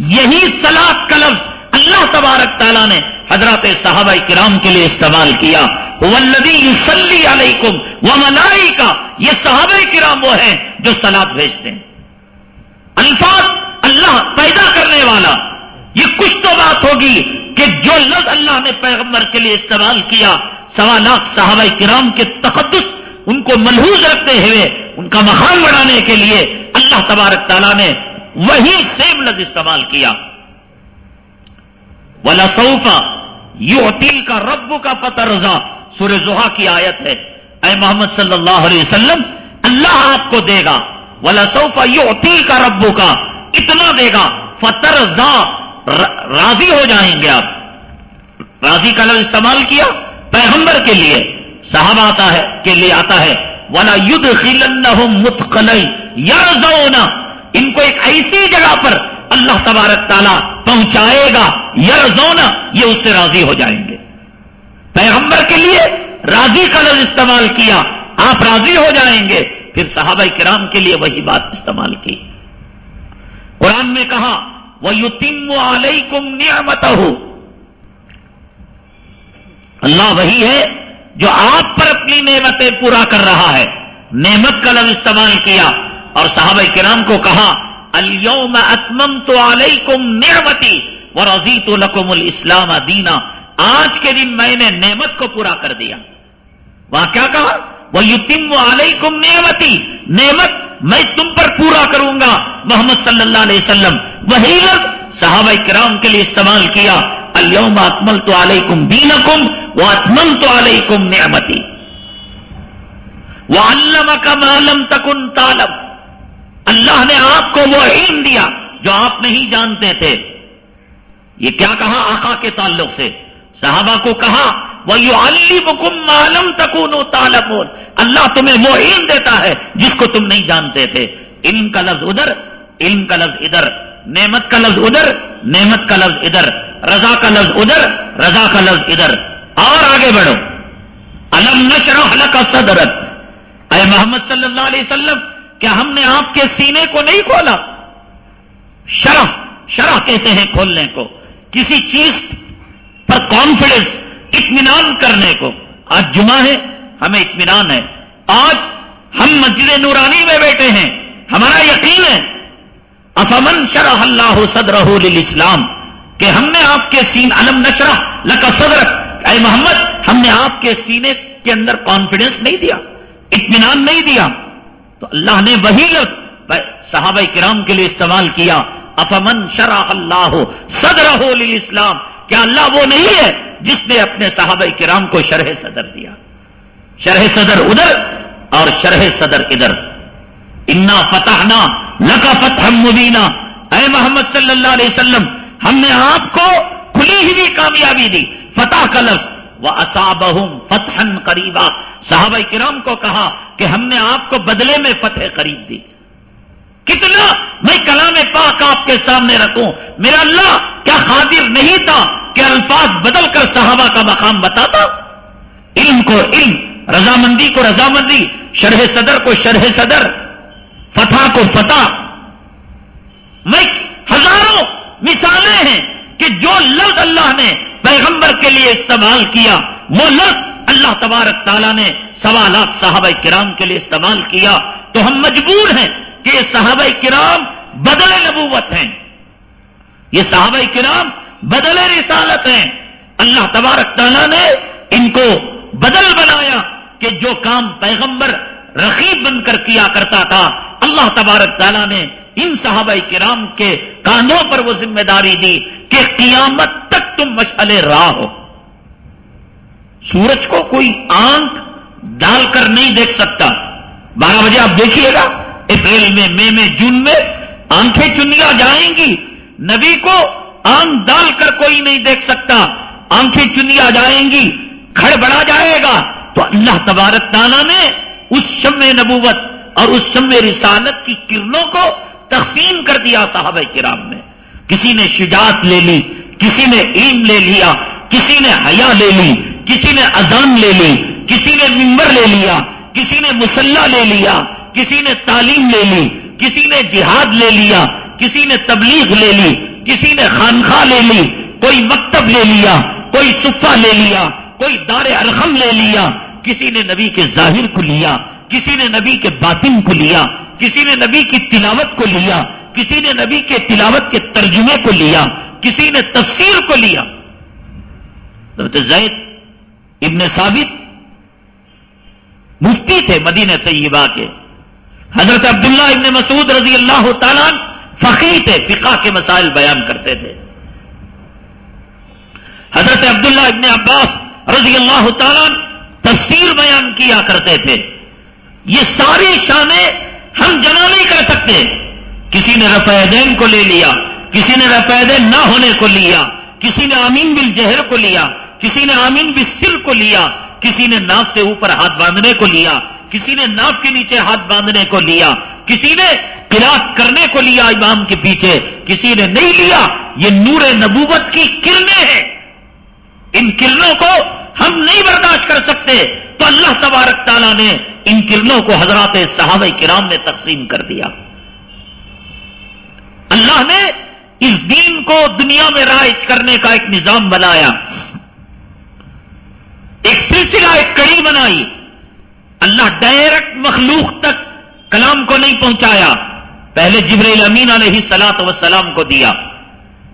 یہی سلاد کا لفظ اللہ تبارک تعالیٰ نے حضرات صحابہ کرام کے لیے استعمال کیا۔ ولدی یوسلی علیکم و ملائی کا یہ صحابہ کرام وہ ہیں جو سلاد بھیجتے ہیں۔ الفاظ اللہ پیدا کرنے والا۔ یہ کچھ تو بات ہوگی کہ جو لفظ اللہ نے پیغمبر کے لیے استعمال کیا سوا لاکھ صحابہ کرام کے تقدس ان کو ملحوظ رکھتے ہوئے، ان کا مقام بڑھانے کے لیے اللہ تبارک تعالیٰ نے وہی سیم لفظ استعمال کیا۔ ولا سوفا یو کا رب کا پتہ رضا سور زحا کی آیت ہے۔ اے محمد صلی اللہ علیہ وسلم، اللہ آپ کو دے گا۔ ولا سوفا یو کا ربو کا اتنا دے گا۔ فتر راضی ہو جائیں گے آپ۔ راضی کا لفظ استعمال کیا پیغمبر کے لیے صاحب آتا ہے، کے لیے آتا ہے۔ ولا ید خیلن متقل یا ان کو ایک ایسی جگہ پر اللہ تبارک تعالیٰ پہنچائے گا یرزونا یہ اس سے راضی ہو جائیں گے۔ پیغمبر کے لیے راضی کا لفظ استعمال کیا، آپ راضی ہو جائیں گے۔ پھر صحابہ کرام کے لیے وہی بات استعمال کی۔ قرآن نے کہا وہ یو علیکم نعمت اللہ وہی ہے جو آپ پر اپنی نعمتیں پورا کر رہا ہے۔ نعمت کا لفظ استعمال کیا اور صحابہ کرام کو کہا الوم اتمم تو علیکم نعمتی و رضی لکم الاسلام دینا آج کے دن میں نے نعمت کو پورا کر دیا۔ وہاں کیا کہا؟ وہ یتیم علیکم نعمتی نعمت میں تم پر پورا کروں گا۔ محمد صلی اللہ علیہ وسلم، وہی لفظ صحابہ کرام کے لیے استعمال کیا۔ الوم اکمل تو علیکم دینکم وہ اتمن تو علیکم نعمتی۔ وہ علم کا معلوم تکن تالب اللہ نے آپ کو وہ علم دیا جو آپ نہیں جانتے تھے۔ یہ کیا کہا آقا کے تعلق سے؟ صحابہ کو کہا وہ یو الم تکون اللہ تمہیں وہ علم دیتا ہے جس کو تم نہیں جانتے تھے۔ علم کا لفظ ادھر علم کا لفظ ادھر۔ نعمت کا لفظ ادھر، نعمت کا لفظ ادھر۔ رضا کا لفظ ادھر، رضا کا لفظ ادھر۔ اور آگے بڑھو۔ الم نشر کا صدرت اے محمد صلی اللہ علیہ وسلم، کیا ہم نے آپ کے سینے کو نہیں کھولا؟ شرح شرح کہتے ہیں کھولنے کو۔ کسی چیز پر کانفیڈنس اطمینان کرنے کو۔ آج جمعہ ہے، ہمیں اطمینان ہے۔ آج ہم مسجد نورانی میں بیٹھے ہیں، ہمارا یقین ہے۔ افامن شرح اللہ صدر اسلام کہ ہم نے آپ کے سین علم نشرہ لکا صدر اے محمد، ہم نے آپ کے سینے کے اندر کانفیڈنس نہیں دیا، اطمینان نہیں دیا۔ تو اللہ نے وہی لفظ صحابہ کرام کے لیے استعمال کیا۔ افمن شرح اللہ صدر اسلام کیا اللہ وہ نہیں ہے جس نے اپنے صحابہ کرام کو شرح صدر دیا؟ شرح صدر ادھر اور شرح صدر ادھر۔ انا فتح لکا فتح مبینہ اے محمد صلی اللہ علیہ وسلم، ہم نے آپ کو کھلی ہوئی کامیابی دی۔ فتح کا لفظ وہ اصابہم فتحن قریبا صحابہ کرام کو کہا کہ ہم نے آپ کو بدلے میں فتح خرید دی۔ کتنا میں کلام پاک آپ کے سامنے رکھوں؟ میرا اللہ کیا قادر نہیں تھا کہ الفاظ بدل کر صحابہ کا مقام بتاتا؟ علم کو علم، رضامندی کو رضامندی، شرح صدر کو شرح صدر، فتح کو فتح۔ میں ہزاروں مثالیں ہیں کہ جو لفظ اللہ نے پیغمبر کے لیے استعمال کیا، وہ لفظ اللہ تبارک تعالیٰ نے سوا لاکھ صحابہ کرام کے لیے استعمال کیا۔ تو ہم مجبور ہیں کہ یہ صحابہ کرام بدل نبوت ہیں۔ یہ صحابہ کرام بدل رسالت ہیں۔ اللہ تبارک تعالیٰ نے ان کو بدل بنایا کہ جو کام پیغمبر رقیب بن کر کیا کرتا تھا، اللہ تبارک تعالیٰ نے ان صحابہ کرام کے کانوں پر وہ ذمہ داری دی کہ قیامت تک تم مشعل راہ ہو۔ سورج کو کوئی آنکھ ڈال کر نہیں دیکھ سکتا۔ بارہ بجے آپ دیکھیے گا۔ اپریل میں مئی میں جون میں آنکھیں چنیا جائیں گی، نبی کو آنکھ ڈال کر کوئی نہیں دیکھ سکتا۔ آنکھیں چنیا جائیں گی کھڑ بڑا جائے گا۔ تو اللہ تبارک تعالیٰ نے اس شم نبوت اور اس شم رسالت کی کرنوں کو تقسیم کر دیا صحابہ کرام نے۔ کسی نے شجاعت لے لی، کسی نے علم لے لیا، کسی نے حیا لے لی، کسی نے اذان لے لی، کسی نے ممبر لے لیا، کسی نے مسلح لے لیا۔ کسی نے تعلیم لے لی، کسی نے جہاد لے لیا، کسی نے تبلیغ لے لی، کسی نے خانخواہ لے لی، کوئی مکتب لے لیا، کوئی صفہ لے لیا، کوئی دار ارخم لے لیا، کسی نے نبی کے ظاہر کو لیا، کسی نے نبی کے باطن کو لیا، کسی نے نبی کی تلاوت کو لیا، کسی نے نبی کے تلاوت کے ترجمے کو لیا، کسی نے تفسیر کو لیا۔ زید ابن ثابت مفتی تھے مدینہ طیبہ کے۔ حضرت عبداللہ ابن مسعود رضی اللہ تعالیٰ فقی تھے، فقہ کے مسائل بیان کرتے تھے۔ حضرت عبداللہ ابن عباس رضی اللہ تعالیٰ تفسیر بیان کیا کرتے تھے۔ یہ ساری شانیں ہم جمع نہیں کر سکتے۔ کسی نے رفع دین کو لے لیا، کسی نے رفع دین نہ ہونے کو لیا، کسی نے امین بل جہر کو لیا، کسی نے امین بل سر کو لیا، کسی نے ناف سے اوپر ہاتھ باندھنے کو لیا۔ کسی نے ناف کے نیچے ہاتھ باندھنے کو لیا، کسی نے قرآن کرنے کو لیا امام کے پیچھے، کسی نے نہیں لیا، یہ نور نبوت کی کرنیں ہیں۔ ان کرنوں کو ہم نہیں برداشت کر سکتے۔ تو اللہ تبارک تعالیٰ نے ان کرنوں کو حضرات صحابہ کرام میں تقسیم کر دیا۔ اللہ نے اس دین کو دنیا میں رائج کرنے کا ایک نظام بنایا۔ ایک سلسلہ، ایک کڑی بنائی۔ اللہ ڈائریکٹ مخلوق تک کلام کو نہیں پہنچایا۔ پہلے جبریل امین علیہ سلاط وسلام کو دیا۔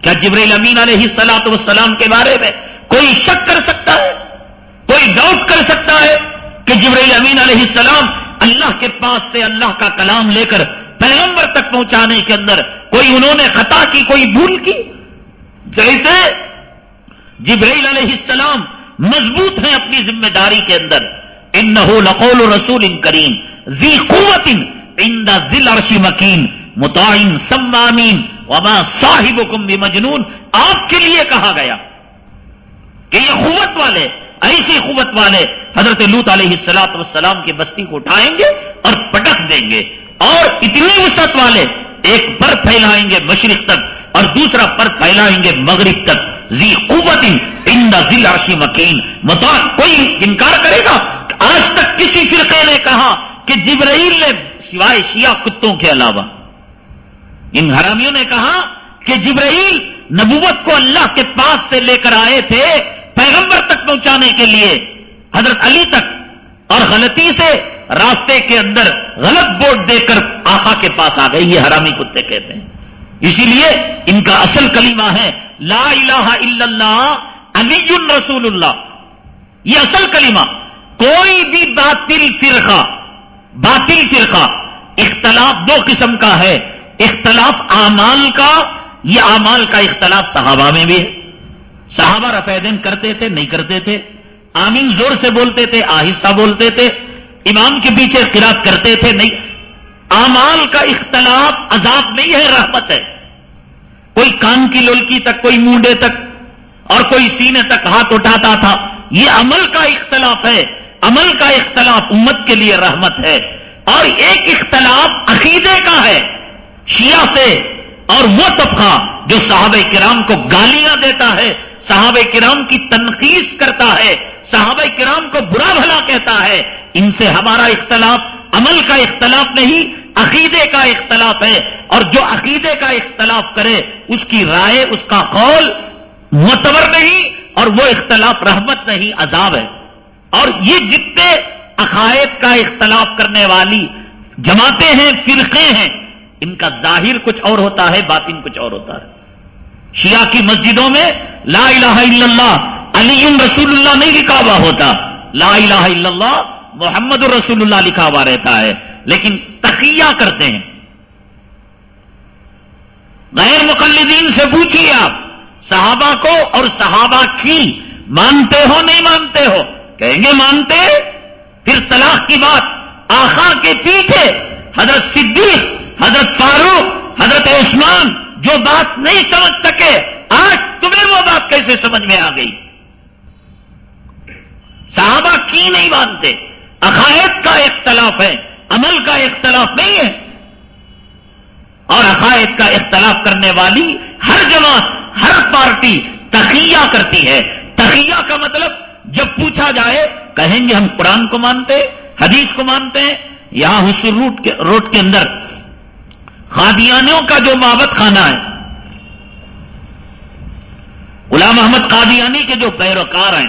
کیا جبریل امین علیہ سلاط وسلام کے بارے میں کوئی شک کر سکتا ہے؟ کوئی ڈاؤٹ کر سکتا ہے کہ جبریل امین علیہ السلام اللہ کے پاس سے اللہ کا کلام لے کر پیغمبر تک پہنچانے کے اندر کوئی انہوں نے خطا کی، کوئی بھول کی؟ جیسے جبریل علیہ السلام مضبوط ہیں اپنی ذمہ داری کے اندر۔ ان لقول رسول ان کریم زی قوت ان دا ذل عرشی مکین متعین سمامین، وما صاحب بھی مجنون آپ کے لیے کہا گیا کہ یہ قوت والے، ایسی قوت والے حضرت لوت علیہ السلاط وسلام کی بستی کو اٹھائیں گے اور پٹک دیں گے اور اتنی وسط والے ایک پر پھیلائیں گے مشرق تک اور دوسرا پر پھیلائیں گے مغرب تک۔ زی قوت ان ذیل عرشی مکین۔ متا کوئی انکار کرے گا؟ آج تک کسی فرقے نے کہا کہ جبرائیل نے سوائے شیعہ کتوں کے علاوہ، ان حرامیوں نے کہا کہ جبرائیل نبوت کو اللہ کے پاس سے لے کر آئے تھے پیغمبر تک پہنچانے کے لیے، حضرت علی تک، اور غلطی سے راستے کے اندر غلط بورڈ دے کر آخا کے پاس آ گئی، یہ حرامی کتے کہتے ہیں۔ اسی لیے ان کا اصل کلمہ ہے، لا الہ الا اللہ، علی رسول اللہ۔ یہ اصل کلمہ۔ کوئی بھی باطل فرقہ باطل فرقہ اختلاف دو قسم کا ہے، اختلاف اعمال کا یہ اعمال کا اختلاف صحابہ میں بھی ہے۔ صحابہ رفع کرتے تھے، نہیں کرتے تھے۔ آمین زور سے بولتے تھے، آہستہ بولتے تھے۔ امام کے پیچھے قرات کرتے تھے، نہیں۔ آمال کا اختلاف عذاب نہیں ہے، رحمت ہے۔ کوئی کان کی لولکی تک، کوئی مونڈے تک اور کوئی سینے تک ہاتھ اٹھاتا تھا، یہ عمل کا اختلاف ہے۔ عمل کا اختلاف امت کے لیے رحمت ہے اور ایک اختلاف عقیدے کا ہے، شیعہ سے اور وہ طبقہ جو صحابہ کرام کو گالیاں دیتا ہے، صحابہ کرام کی تنقید کرتا ہے، صحابہ کرام کو برا بھلا کہتا ہے۔ ان سے ہمارا اختلاف عمل کا اختلاف نہیں، عقیدے کا اختلاف ہے۔ اور جو عقیدے کا اختلاف کرے، اس کی رائے، اس کا قول معتبر نہیں اور وہ اختلاف رحمت نہیں، عذاب ہے۔ اور یہ جتنے عقائد کا اختلاف کرنے والی جماعتیں ہیں فرقے ہیں، ان کا ظاہر کچھ اور ہوتا ہے، باطن کچھ اور ہوتا ہے۔ شیعہ کی مسجدوں میں لا الہ الا اللہ، علی رسول اللہ نہیں لکھا ہوا ہوتا۔ لا الہ الا اللہ، محمد الرسول اللہ لکھا ہوا رہتا ہے۔ لیکن تقیہ کرتے ہیں۔ غیر مقلدین سے پوچھیے آپ، صحابہ کو اور صحابہ کی مانتے ہو، نہیں مانتے ہو؟ کہیں گے مانتے پھر طلاق کی بات، آخا کے پیچھے حضرت صدیق، حضرت فاروق، حضرت عثمان جو بات نہیں سمجھ سکے، آج تمہیں وہ بات کیسے سمجھ میں آ گئی؟ صحابہ کی نہیں مانتے؟ عقائد کا اختلاف ہے، عمل کا اختلاف نہیں ہے۔ اور عقائد کا اختلاف کرنے والی ہر جماعت، ہر پارٹی تخیہ کرتی ہے۔ تخیہ کا مطلب جب پوچھا جائے، کہیں گے ہم قرآن کو مانتے، حدیث کو مانتے ہیں یہاں حسر روٹ کے روڈ کے اندر خادیانوں کا جو محبت خانہ ہے، غلام محمد قادیانی کے جو پیروکار ہیں،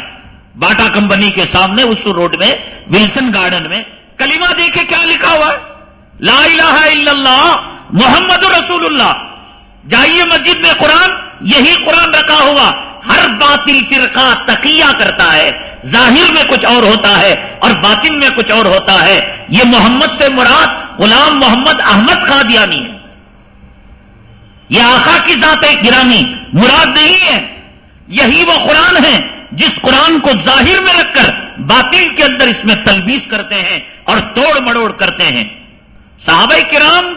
باٹا کمپنی کے سامنے اس روڈ میں ولسن گارڈن میں، کلمہ دیکھے کیا لکھا ہوا ہے؟ لا الہ الا اللہ، محمد رسول اللہ۔ جائیے مسجد میں قرآن، یہی قرآن رکھا ہوا۔ ہر باطل فرقہ تقیہ کرتا ہے۔ ظاہر میں کچھ اور ہوتا ہے اور باطن میں کچھ اور ہوتا ہے۔ یہ محمد سے مراد غلام محمد احمد قادیانی ہے۔ یہ آخا کی ذات گرانی مراد نہیں ہے۔ یہی وہ قرآن ہے جس قرآن کو ظاہر میں رکھ کر باطل کے اندر اس میں تلبیس کرتے ہیں اور توڑ مڑوڑ کرتے ہیں۔ صحابہ کرام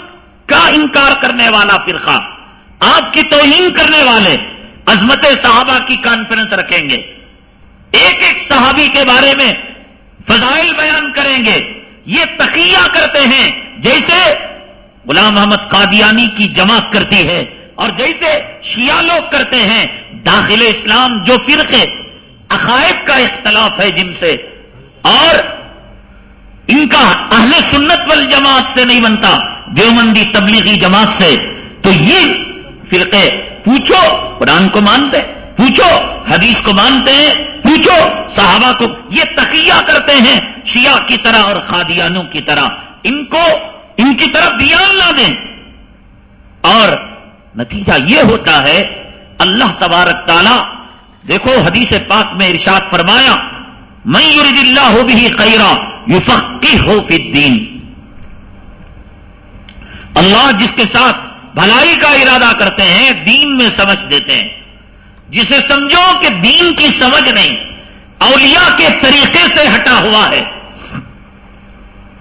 کا انکار کرنے والا فرقہ، آپ کی توہین کرنے والے عظمت صحابہ کی کانفرنس رکھیں گے۔ ایک ایک صحابی کے بارے میں فضائل بیان کریں گے۔ یہ تقیہ کرتے ہیں۔ جیسے غلام محمد قادیانی کی جماعت کرتی ہے اور جیسے شیعہ لوگ کرتے ہیں۔ داخل اسلام جو فرقے، عقائد کا اختلاف ہے جن سے۔ اور ان کا اہل سنت وال جماعت سے نہیں بنتا دیومندی تبلیغی جماعت سے۔ تو یہ فرقے پوچھو، قرآن کو مانتے پوچھو، حدیث کو مانتے ہیں، پوچھو، صحابہ کو یہ تقیہ کرتے ہیں، شیعہ کی طرح اور خادیانوں کی طرح۔ ان کو ان کی طرف بیان نہ دیں۔ اور نتیجہ یہ ہوتا ہے، اللہ تبارک تعالی، دیکھو، حدیث پاک میں ارشاد فرمایا میں یورد اللہ ہو بھی قیرا یو ہو فی الدین اللہ جس کے ساتھ بھلائی کا ارادہ کرتے ہیں، دین میں سمجھ دیتے ہیں۔ جسے سمجھو کہ دین کی سمجھ نہیں، اولیاء کے طریقے سے ہٹا ہوا ہے۔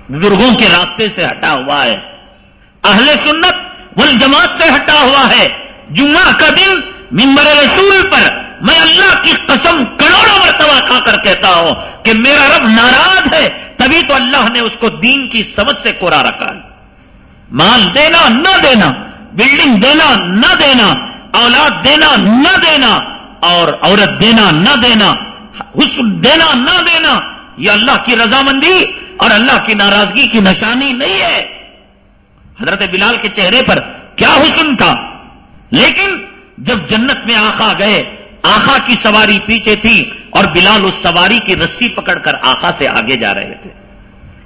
بزرگوں کے راستے سے ہٹا ہوا ہے۔ اہل سنت والجماعت سے ہٹا ہوا ہے۔ جمعہ کا دن ممبر رسول پر میں اللہ کی قسم کروڑوں مرتبہ کھا کر کہتا ہوں کہ میرا رب ناراض ہے، تبھی تو اللہ نے اس کو دین کی سمجھ سے کورا رکھا ہے۔ مال دینا، نہ دینا۔ بلڈنگ دینا نہ دینا، اولاد دینا نہ دینا، اور عورت دینا نہ دینا، حسن دینا نہ دینا، یہ اللہ کی رضامندی اور اللہ کی ناراضگی کی نشانی نہیں ہے۔ حضرت بلال کے چہرے پر کیا حسن تھا۔ لیکن جب جنت میں آخا گئے آخا کی سواری پیچھے تھی اور بلال اس سواری کی رسی پکڑ کر آخا سے آگے جا رہے تھے۔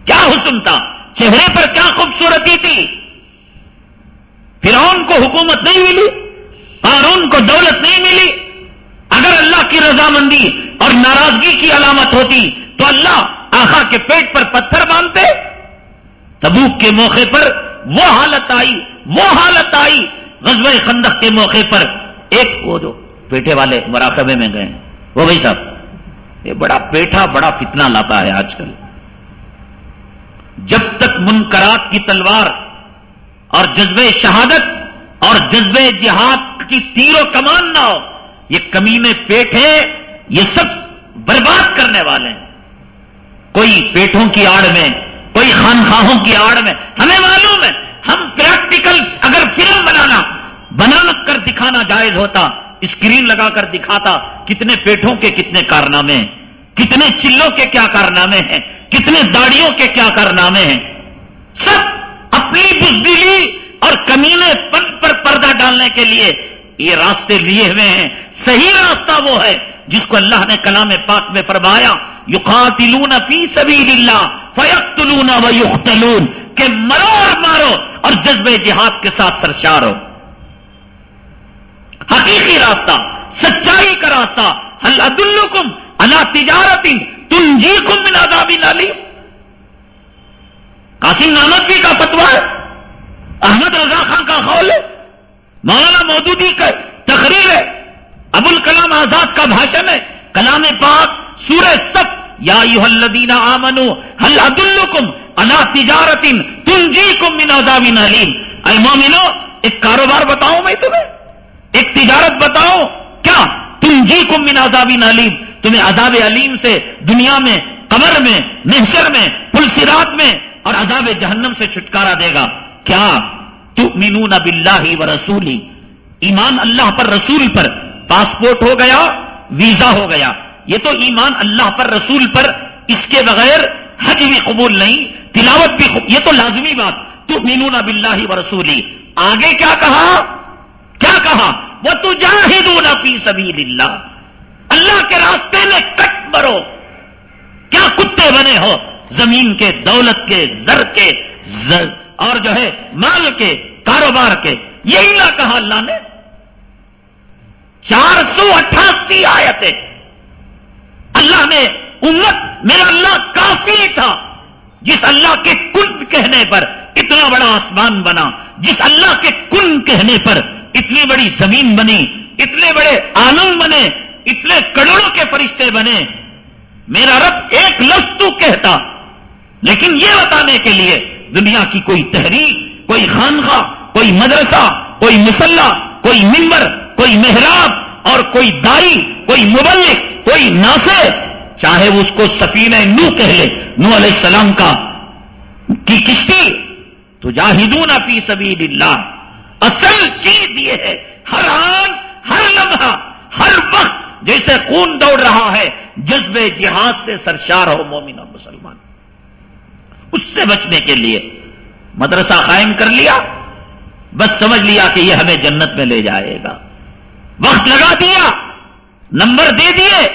کیا حسن تھا؟ چہرے پر کیا خوبصورتی تھی؟ فرعون کو حکومت نہیں ملی، قارون کو دولت نہیں ملی۔ اگر اللہ کی رضامندی اور ناراضگی کی علامت ہوتی تو اللہ آخا کے پیٹ پر پتھر باندھتے۔ تبوک کے موقع پر وہ حالت آئی، وہ حالت آئی۔ غزب خندق کے موقع پر ایک وہ جو پیٹے والے مراقبے میں گئے۔ وہ بھائی صاحب یہ بڑا پیٹا بڑا فتنہ لاتا ہے آج کل۔ جب تک منکرات کی تلوار اور جذب شہادت اور جذب جہاد کی تیر و کمان نہ ہو، یہ کمینے پیٹ ہے، یہ سب برباد کرنے والے ہیں۔ کوئی پیٹوں کی آڑ میں، کوئی خانخواہوں کی آڑ میں، ہمیں معلوم ہے، ہم پریکٹیکل اگر فلم بنانا، بنا کر دکھانا جائز ہوتا اسکرین لگا کر دکھاتا، کتنے پیٹوں کے کتنے کارنامے ہیں، کتنے چلوں کے کیا کارنامے ہیں، کتنے داڑیوں کے کیا کارنامے ہیں۔ سب اپنی بزدلی اور کمینے پن پر پردہ ڈالنے کے لیے یہ راستے لیے ہوئے ہیں۔ صحیح راستہ وہ ہے جس کو اللہ نے کلام پاک میں فرمایا، یقاتلون فی سبیل اللہ، فیقتلون و یقتلون، کہ مرو اور مارو اور جذب جہاد کے ساتھ سرشار ہو حقیقی راستہ، سچائی کا راستہ، ہل عدالکم اللہ تجارتی تم جی کم عذاب نالی قاسم نامدوی کا فتوا ہے۔ احمد رضا خان کا خول ہے۔ مولانا مودودی کا تقریر ہے۔ ابو الکلام آزاد کا بھاشن ہے۔ کلام پاک سورہ سب۔ یا الذین آمنو حل عدالکم اللہ تجارت تم جی کم من عذاب علیم اے مومنو، ایک کاروبار بتاؤ میں تمہیں۔ ایک تجارت بتاؤ کیا؟ تم جی کم من عذاب علیم تمہیں عذاب علیم سے دنیا میں، قبر میں، محشر میں پلسرات میں اور عذاب جہنم سے چھٹکارا دے گا۔ کیا؟ تو مینون اب و رسولی۔ ایمان اللہ پر، رسول پر۔ پاسپورٹ ہو گیا، ویزا ہو گیا۔ یہ تو ایمان اللہ پر، رسول پر۔ اس کے بغیر حج بھی قبول نہیں، تلاوت بھی یہ تو لازمی بات۔ تو مینون اب و رسولی۔ آگے کیا کہا؟ کیا کہا؟ وہ تو جاہدون فی سبیل اللہ اللہ کے راستے میں کٹ مرو۔ کیا کتے بنے ہو؟ زمین کے، دولت کے، زر کے زر اور جو ہے مال کے، کاروبار کے، یہی نہ کہا اللہ نے۔ چار سو اٹھاسی آیتیں۔ اللہ نے امت، میرا اللہ کافی تھا۔ جس اللہ کے کن کہنے پر اتنا بڑا آسمان بنا، جس اللہ کے کن کہنے پر اتنی بڑی زمین بنی، اتنے بڑے آلم بنے، اتنے کروڑوں کے فرشتے بنے۔ میرا رب ایک لفظ تو کہتا لیکن یہ بتانے کے لیے دنیا کی کوئی تحریک، کوئی خانخواہ کوئی مدرسہ، کوئی مسلح، کوئی ممبر کوئی محراب اور کوئی دائی، کوئی مبلک کوئی ناصر، چاہے اس کو سفین نو کہہ لے، نو علیہ السلام کا کی کشتی تو جاہدون فی سبیل اللہ اصل چیز یہ ہے، ہر آن، ہر لمحہ، ہر وقت جیسے خون دوڑ رہا ہے، جذبے جہاد سے سرشار ہو مومن اور مسلمان۔ اس سے بچنے کے لیے مدرسہ قائم کر لیا، بس سمجھ لیا کہ یہ ہمیں جنت میں لے جائے گا۔ وقت لگا دیا، نمبر دے دیے،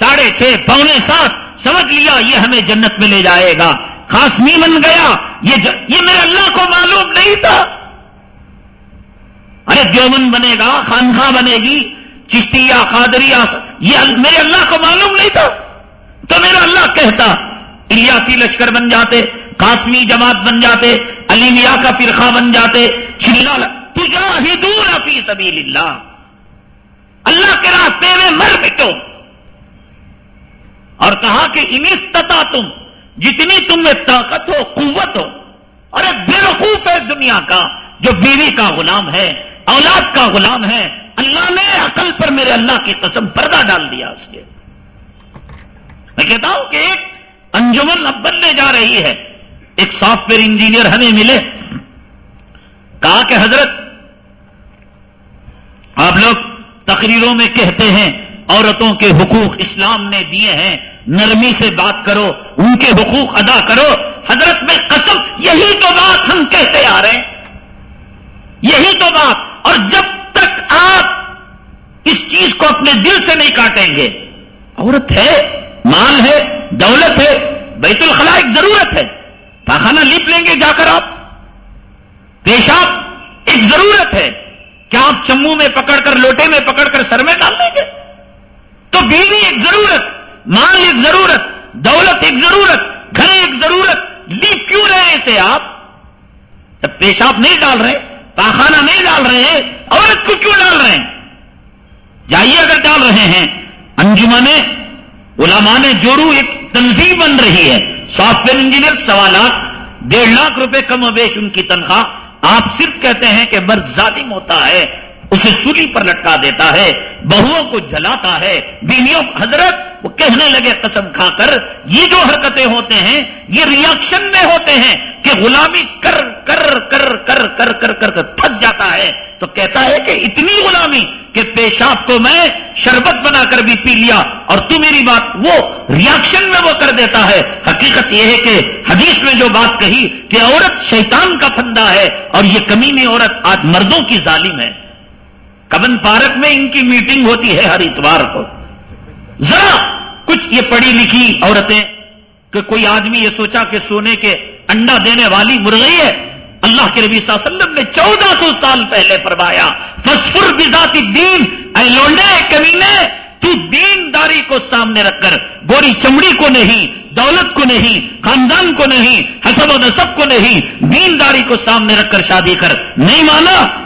ساڑھے چھ، پونے سات، سمجھ لیا یہ ہمیں جنت میں لے جائے گا۔ خاصمی بن گیا، یہ ج... یہ میرے اللہ کو معلوم نہیں تھا۔ ارے دیومن بنے گا خانخواہ بنے گی چشتی یا قادری یہ میرے اللہ کو معلوم نہیں تھا۔ تو میرا اللہ کہتا، الیاسی لشکر بن جاتے قاسمی جماعت بن جاتے، علی میاں کا فرقہ بن جاتے چلا تجاہدون فی سبیل اللہ اللہ کے راستے میں مر مٹو اور کہا کہ انستتا تم، جتنی تم میں طاقت ہو، قوت ہو۔ ارے بے وقوف ہے دنیا کا، جو بیوی کا غلام ہے، اولاد کا غلام ہے، اللہ نے عقل پر میرے اللہ کی قسم پردہ ڈال دیا اس کے۔ میں کہتا ہوں کہ ایک انجمن اب بننے جا رہی ہے۔ ایک سافٹ ویئر انجینئر ہمیں ملے۔ کہا کہ حضرت، آپ لوگ تقریروں میں کہتے ہیں، عورتوں کے حقوق اسلام نے دیے ہیں، نرمی سے بات کرو، ان کے حقوق ادا کرو۔ حضرت میں قسم، یہی تو بات ہم کہتے آ رہے ہیں۔ یہی تو بات۔ اور جب تک آپ اس چیز کو اپنے دل سے نہیں کاٹیں گے، عورت ہے، مال ہے، دولت ہے، بیت الخلاء ایک ضرورت ہے۔ پاخانہ لیپ لیں گے جا کر آپ۔ پیشاب، ایک ضرورت ہے کیا آپ چمو میں پکڑ کر، لوٹے میں پکڑ کر سر میں ڈال دیں گے۔ تو بیوی ایک ضرورت، مال ایک ضرورت، دولت ایک ضرورت، گھر ایک ضرورت، لیپ کیوں رہے اسے آپ؟ جب پیشاب نہیں ڈال رہے پاخانہ نہیں ڈال رہے ہیں، عورت کو کیوں ڈال رہے ہیں؟ جائیے اگر ڈال رہے ہیں۔ انجمن، علماء نے جورو ایک تنظیم بن رہی ہے۔ سافٹ ویئر انجینئر سوالات ڈیڑھ لاکھ روپے کم و بیش ان کی تنخواہ۔ آپ صرف کہتے ہیں کہ مرد ظالم ہوتا ہے۔ اسے سولی پر لٹکا دیتا ہے، بہوؤں کو جلاتا ہے۔ بیویوں حضرت وہ کہنے لگے، قسم کھا کر، یہ جو حرکتیں ہوتے ہیں، یہ ریاکشن میں ہوتے ہیں کہ غلامی کر کر کر کر کر کر کر کر، تھک جاتا ہے۔ تو کہتا ہے کہ اتنی غلامی کہ پیشاب کو میں شربت بنا کر بھی پی لیا۔ اور تو میری بات، وہ ریاکشن میں وہ کر دیتا ہے۔ حقیقت یہ ہے کہ حدیث میں جو بات کہی کہ عورت شیطان کا پھندا ہے اور یہ کمی میں عورت آج مردوں کی ظالم ہے۔ کبن پارک میں ان کی میٹنگ ہوتی ہے ہر اتوار کو۔ ذرا کچھ یہ پڑھی لکھی عورتیں کہ کوئی آدمی یہ سوچا کہ سونے کے انڈا دینے والی مرغئی ہے۔ اللہ کے نبی صلی اللہ علیہ وسلم نے چودہ سو سال پہلے فرمایا فسفر بذات دین اے لونڈے کمینے، تو دینداری کو سامنے رکھ کر، گوری چمڑی کو نہیں، دولت کو نہیں، خاندان کو نہیں، حسب و نصب کو نہیں، دینداری کو سامنے رکھ کر شادی کر۔ نہیں مانا؟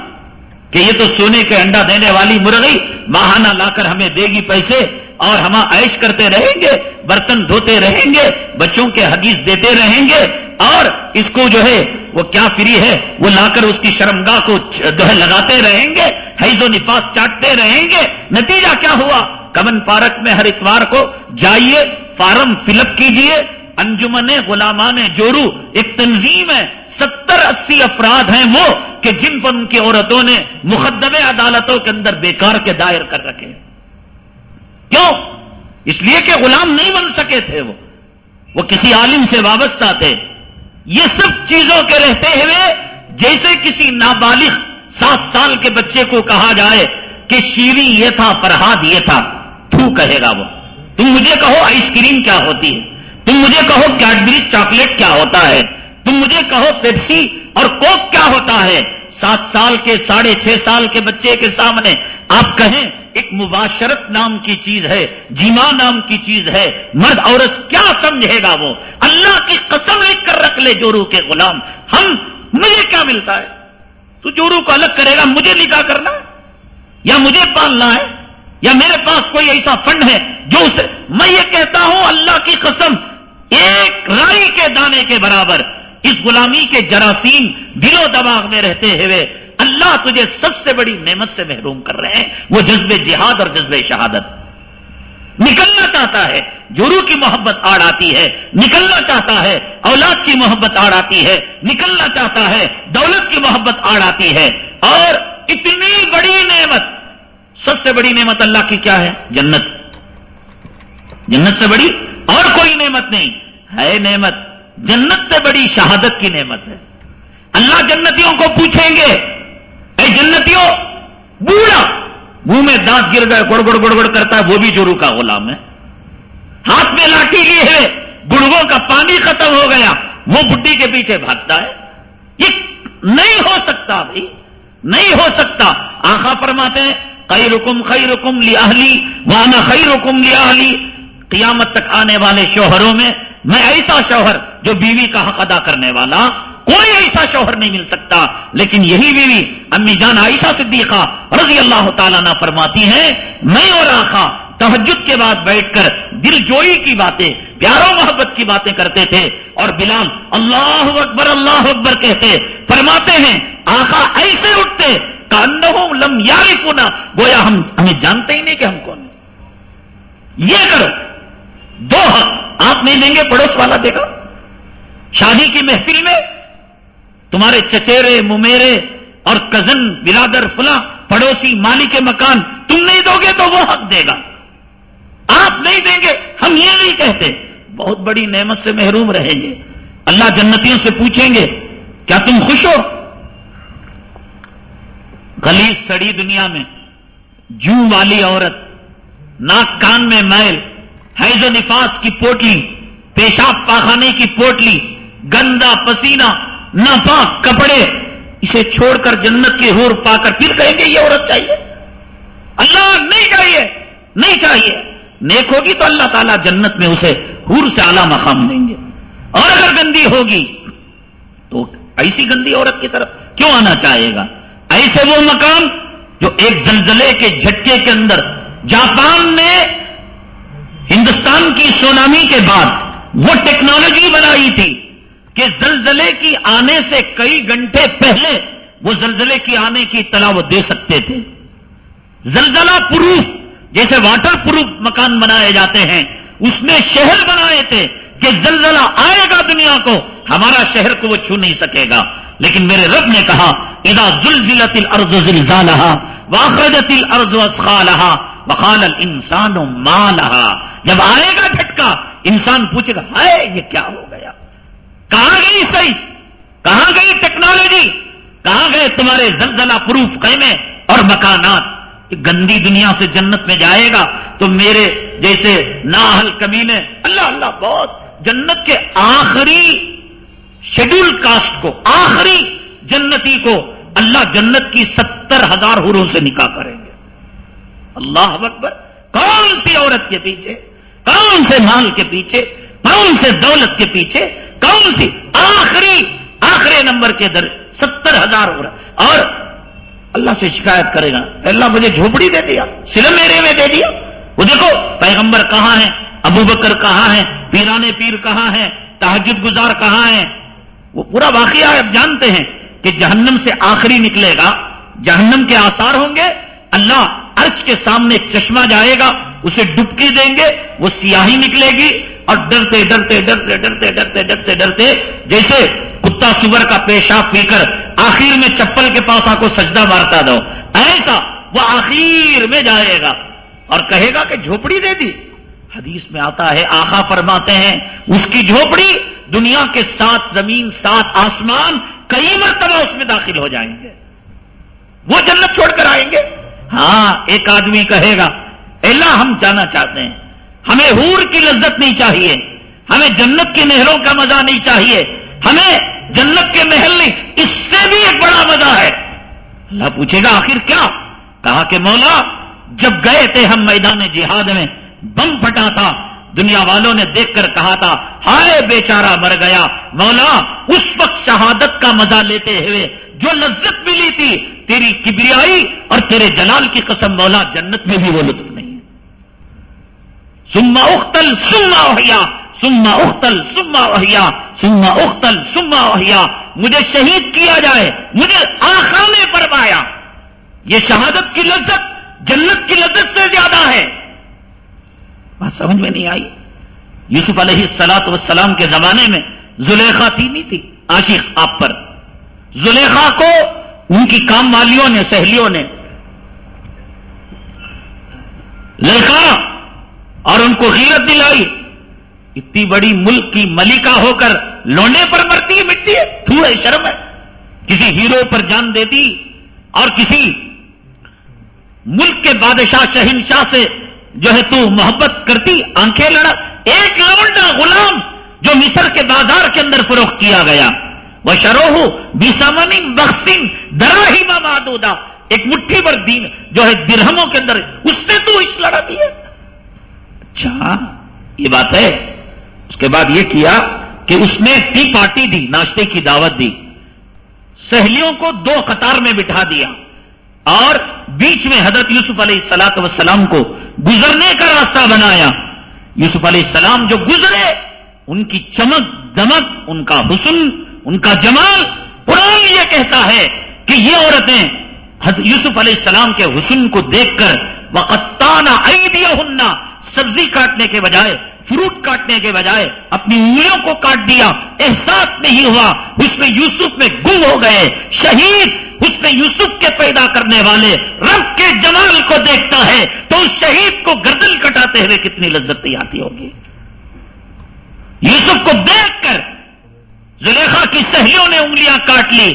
کہ یہ تو سونے کے انڈا دینے والی مرغی ماہانہ لا کر ہمیں دے گی پیسے اور ہم عائش کرتے رہیں گے، برتن دھوتے رہیں گے، بچوں کے حدیث دیتے رہیں گے اور اس کو جو ہے وہ کیا فری ہے، وہ لا کر اس کی شرمگاہ کو لگاتے رہیں گے، حیض و نفاس چاٹتے رہیں گے۔ نتیجہ کیا ہوا؟ کمن پارک میں ہر اتوار کو جائیے، فارم فل اپ کیجیے، انجمن غلامان جورو ایک تنظیم ہے۔ ستر اسی افراد ہیں وہ کہ جن پر ان کی عورتوں نے مقدم عدالتوں کے اندر بیکار کے دائر کر رکھے کیوں؟ اس لیے کہ غلام نہیں بن سکے تھے وہ۔ وہ کسی عالم سے وابستہ تھے۔ یہ سب چیزوں کے رہتے ہوئے جیسے کسی نابالغ سات سال کے بچے کو کہا جائے کہ شیری یہ تھا فرحاد یہ تھا۔ تو کہے گا وہ۔ تم مجھے کہو آئس کریم کیا ہوتی ہے؟ تم مجھے کہو کیڈبریز چاکلیٹ کیا ہوتا ہے؟ تم مجھے کہو پیپسی اور کوک کیا ہوتا ہے؟ سات سال کے، ساڑھے چھ سال کے بچے کے سامنے آپ کہیں، ایک مباشرت نام کی چیز ہے، جیما نام کی چیز ہے، مرد عورت کیا سمجھے گا وہ؟ اللہ کی قسم لکھ کر رکھ لے جورو کے غلام۔ ہم، مجھے کیا ملتا ہے؟ تو جورو کو الگ کرے گا، مجھے نکاح کرنا ہے؟ یا مجھے پالنا ہے؟ یا میرے پاس کوئی ایسا فنڈ ہے جو اسے، میں یہ کہتا ہوں، اللہ کی قسم، ایک رائی کے دانے کے برابر اس غلامی کے جراثیم دل و دماغ میں رہتے ہوئے اللہ تجھے سب سے بڑی نعمت سے محروم کر رہے ہیں۔ وہ جذب جہاد اور جذب شہادت۔ نکلنا چاہتا ہے جرو کی محبت آڑ آتی ہے۔ نکلنا چاہتا ہے، اولاد کی محبت آڑ آتی ہے۔ نکلنا چاہتا ہے، دولت کی محبت آڑ آتی ہے۔ اور اتنی بڑی نعمت، سب سے بڑی نعمت اللہ کی کیا ہے؟ جنت۔ جنت سے بڑی اور کوئی نعمت نہیں۔ ہے نعمت۔ جنت سے بڑی شہادت کی نعمت ہے۔ اللہ جنتیوں کو پوچھیں گے، اے جنتیوں، بوڑھا، منہ میں دانت گر گئے، گڑ گڑ گڑ گڑ کرتا ہے، وہ بھی جورو کا غلام ہے۔ ہاتھ میں لاٹھی لی ہے گڑگوں کا پانی ختم ہو گیا، وہ بڈی کے پیچھے بھاگتا ہے۔ یہ نہیں ہو سکتا بھائی، نہیں ہو سکتا۔ آخا فرماتے ہیں کئی رکم خی رکم لیالی وانا خی رکم لیالی قیامت تک آنے والے شوہروں میں میں ایسا شوہر جو بیوی کا حق ادا کرنے والا، کوئی ایسا شوہر نہیں مل سکتا۔ لیکن یہی بیوی امی جان عائشہ صدیقہ رضی اللہ تعالیٰ نہ فرماتی ہیں، میں اور آخا تحجد کے بعد بیٹھ کر دل جوئی کی باتیں، پیاروں محبت کی باتیں کرتے تھے اور بلال اللہ اکبر اللہ اکبر کہتے فرماتے ہیں آخا ایسے اٹھتے کانوں لم یاری پونا گویا ہم، ہمیں جانتے ہی نہیں کہ ہم کون یہ کرو۔ دو حق۔ آپ نہیں دیں گے، پڑوس والا دے گا۔ شادی کی محفل میں تمہارے چچیرے، ممیرے اور کزن، برادر فلاں، پڑوسی مالی کے مکان تم نہیں دو گے تو وہ حق دے گا۔ آپ نہیں دیں گے، ہم یہ نہیں کہتے۔ بہت بڑی نعمت سے محروم رہیں گے۔ اللہ جنتیوں سے پوچھیں گے، کیا تم خوش ہو؟ گلی سڑی دنیا میں جو والی عورت، ناک کان میں میل حیض و نفاس کی پوٹلی، پیشاب پاخانے کی پوٹلی، گندا پسینہ، ناپاک کپڑے، اسے چھوڑ کر جنت کے ہور پا کر پھر کہیں گے یہ عورت چاہیے؟ اللہ نہیں چاہیے نہیں چاہیے۔ نیک ہوگی تو اللہ تعالیٰ جنت میں اسے ہور سے اعلی مقام دیں گے۔ اور اگر گندی ہوگی تو ایسی گندی عورت کی طرف کیوں آنا چاہے گا؟ ایسے وہ مقام جو ایک زلزلے کے جھٹکے کے اندر جاپان نے ہندوستان کی سونامی کے بعد وہ ٹیکنالوجی بنائی تھی کہ زلزلے کی آنے سے کئی گھنٹے پہلے وہ زلزلے کی آنے کی اطلاع وہ دے سکتے تھے۔ زلزلہ پروف، جیسے واٹر پروف مکان بنائے جاتے ہیں، اس میں شہر بنائے تھے کہ زلزلہ آئے گا دنیا کو، ہمارا شہر کو وہ چھو نہیں سکے گا۔ لیکن میرے رب نے کہا ادا زلزلت الارض زلزالہا واخرجت الارض اسخالہا وقال الانسان مالہا جب آئے گا جھٹکا، انسان پوچھے گا، ہائے، یہ کیا ہو گیا؟ کہاں گئی سائنس کہاں گئی ٹیکنالوجی؟ کہاں گئے تمہارے زلزلہ پروف قیمے اور مکانات؟ گندی دنیا سے جنت میں جائے گا تو میرے جیسے ناحل کمینے، اللہ اللہ، بہت۔ جنت کے آخری شیڈول کاسٹ کو، آخری جنتی کو اللہ جنت کی ستر ہزار حروں سے نکاح کریں گے اللہ اکبر، کون سی عورت کے پیچھے؟ کون سے مال کے پیچھے؟ کون سے دولت کے پیچھے؟ کون سی آخری آخری نمبر کے در ستر ہزار ہو رہا اور اللہ سے شکایت کرے گا اللہ مجھے جھوپڑی دے دیا، سلم میرے میں دے دیا۔ وہ دیکھو، پیغمبر کہاں ہے ابو بکر کہاں ہے پیرانے پیر کہاں ہے تحجد گزار کہاں ہے وہ پورا واقعہ آپ جانتے ہیں کہ جہنم سے آخری نکلے گا، جہنم کے آثار ہوں گے، اللہ عرش کے سامنے چشمہ جائے گا، اسے ڈبکی دیں گے، وہ سیاہی نکلے گی اور ڈرتے ڈرتے ڈرتے ڈرتے ڈرتے ڈرتے ڈرتے، جیسے کتا سور کا پیشاب پی کر آخر میں چپل کے پاس آ کو سجدہ مارتا دو۔ ایسا وہ آخر میں جائے گا۔ اور کہے گا کہ جھوپڑی دے دی۔ حدیث میں آتا ہے آخا فرماتے ہیں، اس کی جھوپڑی دنیا کے ساتھ زمین، سات آسمان، کئی مرتبہ اس میں داخل ہو جائیں گے۔ وہ جنت چھوڑ کر آئیں گے۔ ہاں ایک آدمی کہے گا اللہ ہم جانا چاہتے ہیں۔ ہمیں ہور کی لذت نہیں چاہیے۔ ہمیں جنت کی نہروں کا مزہ نہیں چاہیے۔ ہمیں جنت کے محل نہیں، اس سے بھی ایک بڑا مزہ ہے۔ اللہ پوچھے گا، آخر کیا؟ کہا کہ مولا، جب گئے تھے ہم میدان جہاد میں، بم پھٹا تھا۔ دنیا والوں نے دیکھ کر کہا تھا، ہائے بیچارہ مر گیا۔ مولا، اس وقت شہادت کا مزہ لیتے ہوئے جو لذت ملی تھی تیری کبریائی اور تیرے جلال کی قسم مولا جنت میں بھی وہ لطف نہیں سما اختل سما اہیا سما اختل سما اہیا سما اختل سما اہیا مجھے شہید کیا جائے، مجھے آخا نے فرمایا۔ یہ شہادت کی لذت جنت کی لذت سے زیادہ ہے۔ بات سمجھ میں نہیں آئی۔ یوسف علیہ السلاط وسلام کے زمانے میں زلیخا تھی نہیں تھی، عاشق آپ پر۔ زلیخا کو ان کی کام والیوں نے، سہیلیوں نے۔ للکارا اور ان کو غیرت دلائی۔ اتنی بڑی ملک کی ملکہ ہو کر لونے پر مرتی ہے، مٹی ہے تھوڑے شرم ہے۔ کسی ہیرو پر جان دیتی اور کسی ملک کے بادشاہ شہنشاہ سے جو ہے تو محبت کرتی، آنکھیں لڑا۔ ایک لونڈا غلام جو مصر کے بازار کے اندر فروخت کیا گیا۔ وہ شروح بھی سامانی درا ہی مادودا ایک مٹھی پر دین جو ہے درہموں کے اندر، اس سے تو اس لڑا دیا۔ اچھا یہ بات ہے۔ اس کے بعد یہ کیا کہ اس نے ٹی پارٹی دی، ناشتے کی دعوت دی۔ سہیلیوں کو دو قطار میں بٹھا دیا۔ اور بیچ میں حضرت یوسف علیہ السلاط وسلام کو گزرنے کا راستہ بنایا۔ یوسف علیہ السلام جو گزرے، ان کی چمک دمک، ان کا حسن ان کا جمال قرآن یہ کہتا ہے کہ یہ عورتیں یوسف علیہ السلام کے حسن کو دیکھ کر وقتانہ ایدیا ہننا سبزی کاٹنے کے بجائے، فروٹ کاٹنے کے بجائے، اپنی انگلیوں کو کاٹ دیا، احساس نہیں ہوا، اس میں یوسف میں گم ہو گئے، شہید، اس نے یوسف کے پیدا کرنے والے، رب کے جمال کو دیکھتا ہے، تو اس شہید کو گردن کٹاتے ہوئے کتنی لذت آتی ہوگی۔ یوسف کو دیکھ کر زلیخا کی سہیوں نے انگلیاں کاٹ لی۔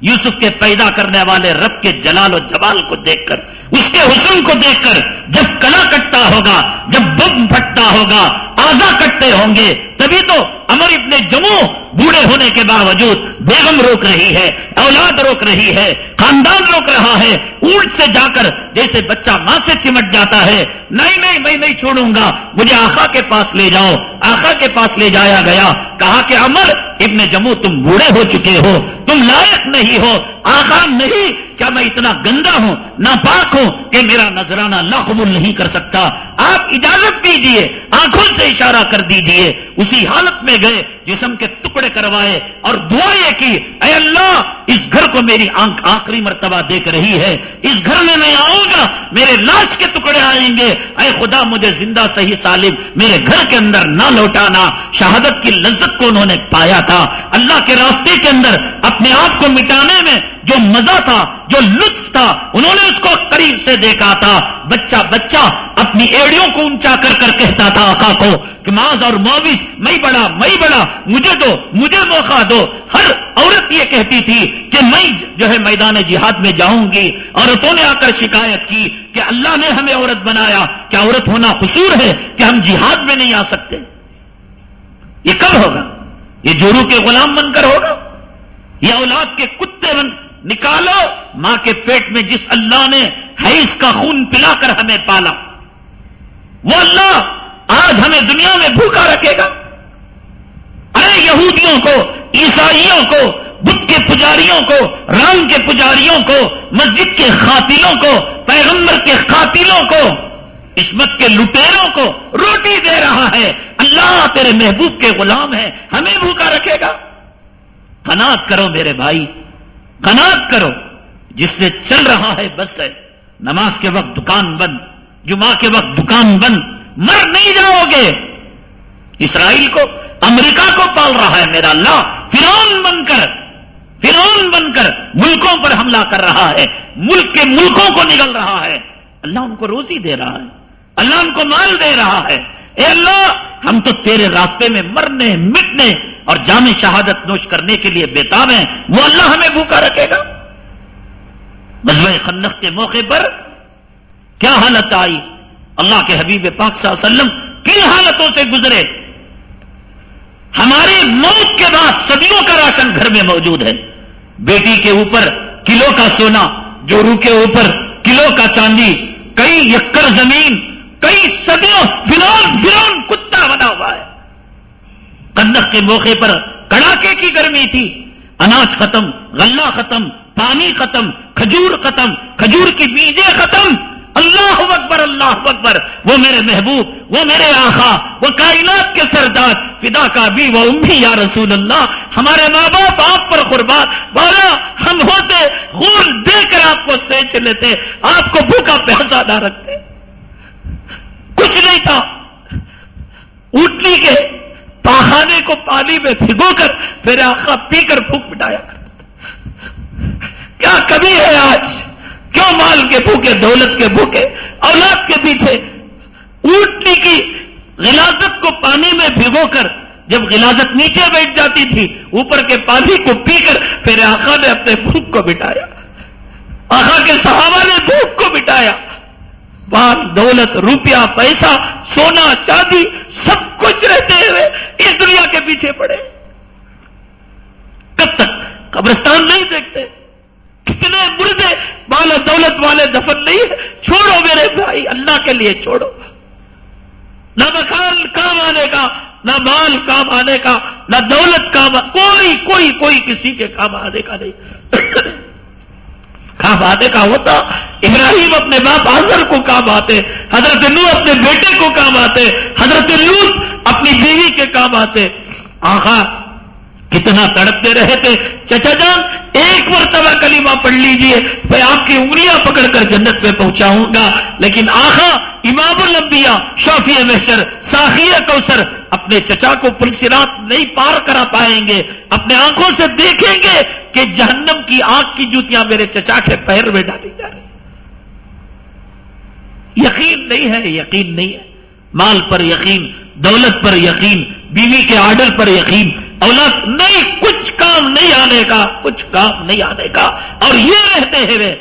یوسف کے پیدا کرنے والے رب کے جلال و جبال کو دیکھ کر، اس کے حسن کو دیکھ کر، جب کلا کٹتا ہوگا، جب بم پھٹتا ہوگا، آزا کٹتے ہوں گے تبھی تو امر ابن جموں بوڑھے ہونے کے باوجود بیگم روک رہی ہے، اولاد روک رہی ہے، خاندان روک رہا ہے، اونٹ سے جا کر جیسے بچہ ماں سے چمٹ جاتا ہے، نہیں نہیں، میں نہیں چھوڑوں گا، مجھے آخا کے پاس لے جاؤ۔ آخا کے پاس لے جایا گیا، کہا کہ امر ابن جموں تم بوڑھے ہو چکے ہو، تم لائق نہیں ہو آخا نہیں کیا میں اتنا گندا ہوں نہ پاک ہوں کہ میرا نذرانہ اللہ قبول نہیں کر سکتا؟ آپ اجازت دیجیے آنکھوں سے اشارہ کر دیجیے اسی حالت میں گئے، جسم کے ٹکڑے کروائے اور دعائیں کی، اے اللہ، اس گھر کو میری آنکھ آخری مرتبہ دیکھ رہی ہے۔ اس گھر میں میں آؤں گا، میرے لاش کے ٹکڑے آئیں گے۔ اے خدا، مجھے زندہ صحیح سالم، میرے گھر کے اندر نہ لوٹانا۔ شہادت کی لذت کو انہوں نے پایا تھا۔ اللہ کے راستے کے اندر، اپنے آپ کو مٹانے میں جو مزہ تھا، جو لطف تھا، انہوں نے اس کو قریب سے دیکھا تھا۔ بچہ بچہ اپنی ایڑیوں کو اونچا کر کر کہتا تھا آقا کو کہ ماض اور موویز میں بڑا میں بڑا، مجھے دو، مجھے موقع دو۔ ہر عورت یہ کہتی تھی کہ میں جو ہے میدان جہاد میں جاؤں گی۔ عورتوں نے آ کر شکایت کی کہ اللہ نے ہمیں عورت بنایا۔ کیا عورت ہونا قصور ہے کہ ہم جہاد میں نہیں آ سکتے؟ یہ کب ہوگا؟ یہ جورو کے غلام بن کر ہوگا؟ یہ اولاد کے کتے بن نکالو، ماں کے پیٹ میں جس اللہ نے حیث کا خون پلا کر ہمیں پالا، وہ اللہ آج ہمیں دنیا میں بھوکا رکھے گا۔ ارے یہودیوں کو، عیسائیوں کو بدھ کے پجاریوں کو، رام کے پجاریوں کو، مسجد کے خاتلوں کو، پیغمبر کے قاتلوں کو، عصمت کے لٹیروں کو روٹی دے رہا ہے۔ اللہ تیرے محبوب کے غلام ہے، ہمیں بھوکا رکھے گا۔ قناعت کرو میرے بھائی قناعت کرو، جس سے چل رہا ہے بس ہے۔ نماز کے وقت دکان بند جمعہ کے وقت دکان بند مر نہیں جاؤ گے۔ اسرائیل کو، امریکہ کو پال رہا ہے میرا اللہ۔ فرون بن کر فرون بن کر ملکوں پر حملہ کر رہا ہے۔ ملک کے ملکوں کو نگل رہا ہے۔ اللہ ان کو روزی دے رہا ہے۔ اللہ ان کو مال دے رہا ہے۔ اے اللہ، ہم تو تیرے راستے میں مرنے، مٹنے اور جامع شہادت نوش کرنے کے لیے بےتاب ہیں، وہ اللہ ہمیں بھوکا رکھے گا۔ مذہب خندق کے موقع پر کیا حالت آئی؟ اللہ کے حبیب پاک صلی اللہ علیہ وسلم کن حالتوں سے گزرے؟ ہماری موت کے بعد صدیوں کا راشن گھر میں موجود ہے۔ بیٹی کے اوپر کلو کا سونا، جورو کے اوپر کلو کا چاندی، کئی یکر زمین، کئی صدیوں فرون فرون کتا بنا ہوا ہے۔ کندک کے موقع پر کڑاکے کی گرمی تھی۔ اناج ختم، غلہ ختم، پانی ختم، کھجور ختم، کھجور کی بیجیں ختم۔ اللہ اکبر اللہ اکبر۔ وہ میرے محبوب، وہ میرے آخا وہ کائنات کے سردار۔ فدا کا بھی وہ امی یا رسول اللہ۔ ہمارے ماں باپ آپ پر قربان۔ بولا ہم ہوتے خون دے کر آپ کو سینچ لیتے۔ آپ کو بھوکا پیسہ نہ رکھتے۔ کچھ نہیں تھا۔ اٹھنی کے پاخانے کو پانی میں بھگو کر میرے آخا پی کر بھوک مٹایا کرتا کیا کبھی ہے آج؟ کیوں مال کے بھوکے، دولت کے بھوکے، اولاد کے پیچھے اونٹنی کی غلازت کو پانی میں بھگو کر جب غلازت نیچے بیٹھ جاتی تھی، اوپر کے پانی کو پی کر پھر آخا نے اپنے بھوک کو بٹایا آخا کے صحابہ نے بھوک کو بٹایا بال، دولت، روپیہ، پیسہ، سونا، چاندی سب کچھ رہتے ہوئے اس دنیا کے پیچھے پڑے۔ کب تک قبرستان نہیں دیکھتے۔ کتنے مردے بال دولت والے دفن نہیں ہے چھوڑو میرے بھائی، اللہ کے لیے چھوڑو۔ نہ مکان کام آنے کا، نہ مال کام آنے کا، نہ دولت کام کوئی کوئی کوئی کسی کے کام آنے کا نہیں۔ کام آنے کا ہوتا، ابراہیم اپنے باپ آزر کو کام آتے حضرت نو اپنے بیٹے کو کام آتے حضرت لوت اپنی بیوی کے کام آتے آخا کتنا تڑپتے رہے تھے۔ چچا جان، ایک مرتبہ کلیمہ پڑھ لیجیے، میں آپ کی انگلیاں پکڑ کر جنت میں پہنچاؤں گا۔ لیکن آخا، امام الانبیاء شوفی محشر ساخیہ کوثر اپنے چچا کو پلسرات نہیں پار کرا پائیں گے۔ اپنے آنکھوں سے دیکھیں گے کہ جہنم کی آنکھ کی جوتیاں میرے چچا کے پیر میں ڈالی جا رہی یقین نہیں ہے، یقین نہیں ہے۔ مال پر یقین، دولت پر یقین، بیوی کے آرڈر پر یقین اولاد نہیں کچھ کام نہیں آنے کا، کچھ کام نہیں آنے کا۔ اور یہ رہتے ہیں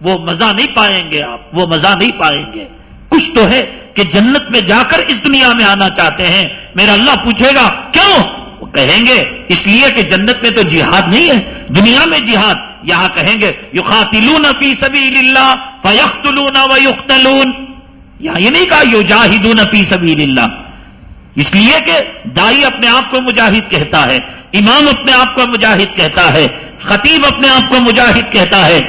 وہ مزہ نہیں پائیں گے آپ، وہ مزہ نہیں پائیں گے۔ کچھ تو ہے کہ جنت میں جا کر اس دنیا میں آنا چاہتے ہیں۔ میرا اللہ پوچھے گا، کیوں؟ وہ کہیں گے، اس لیے کہ جنت میں تو جہاد نہیں ہے، دنیا میں جہاد یہاں کہیں گے یو فی سبیل اللہ فیختلون و یختلون یہاں یہ نہیں کہا یو جاہدون فی سبیل اللہ اس لیے کہ دائی اپنے آپ کو مجاہد کہتا ہے امام اپنے آپ کو مجاہد کہتا ہے خطیب اپنے آپ کو مجاہد کہتا ہے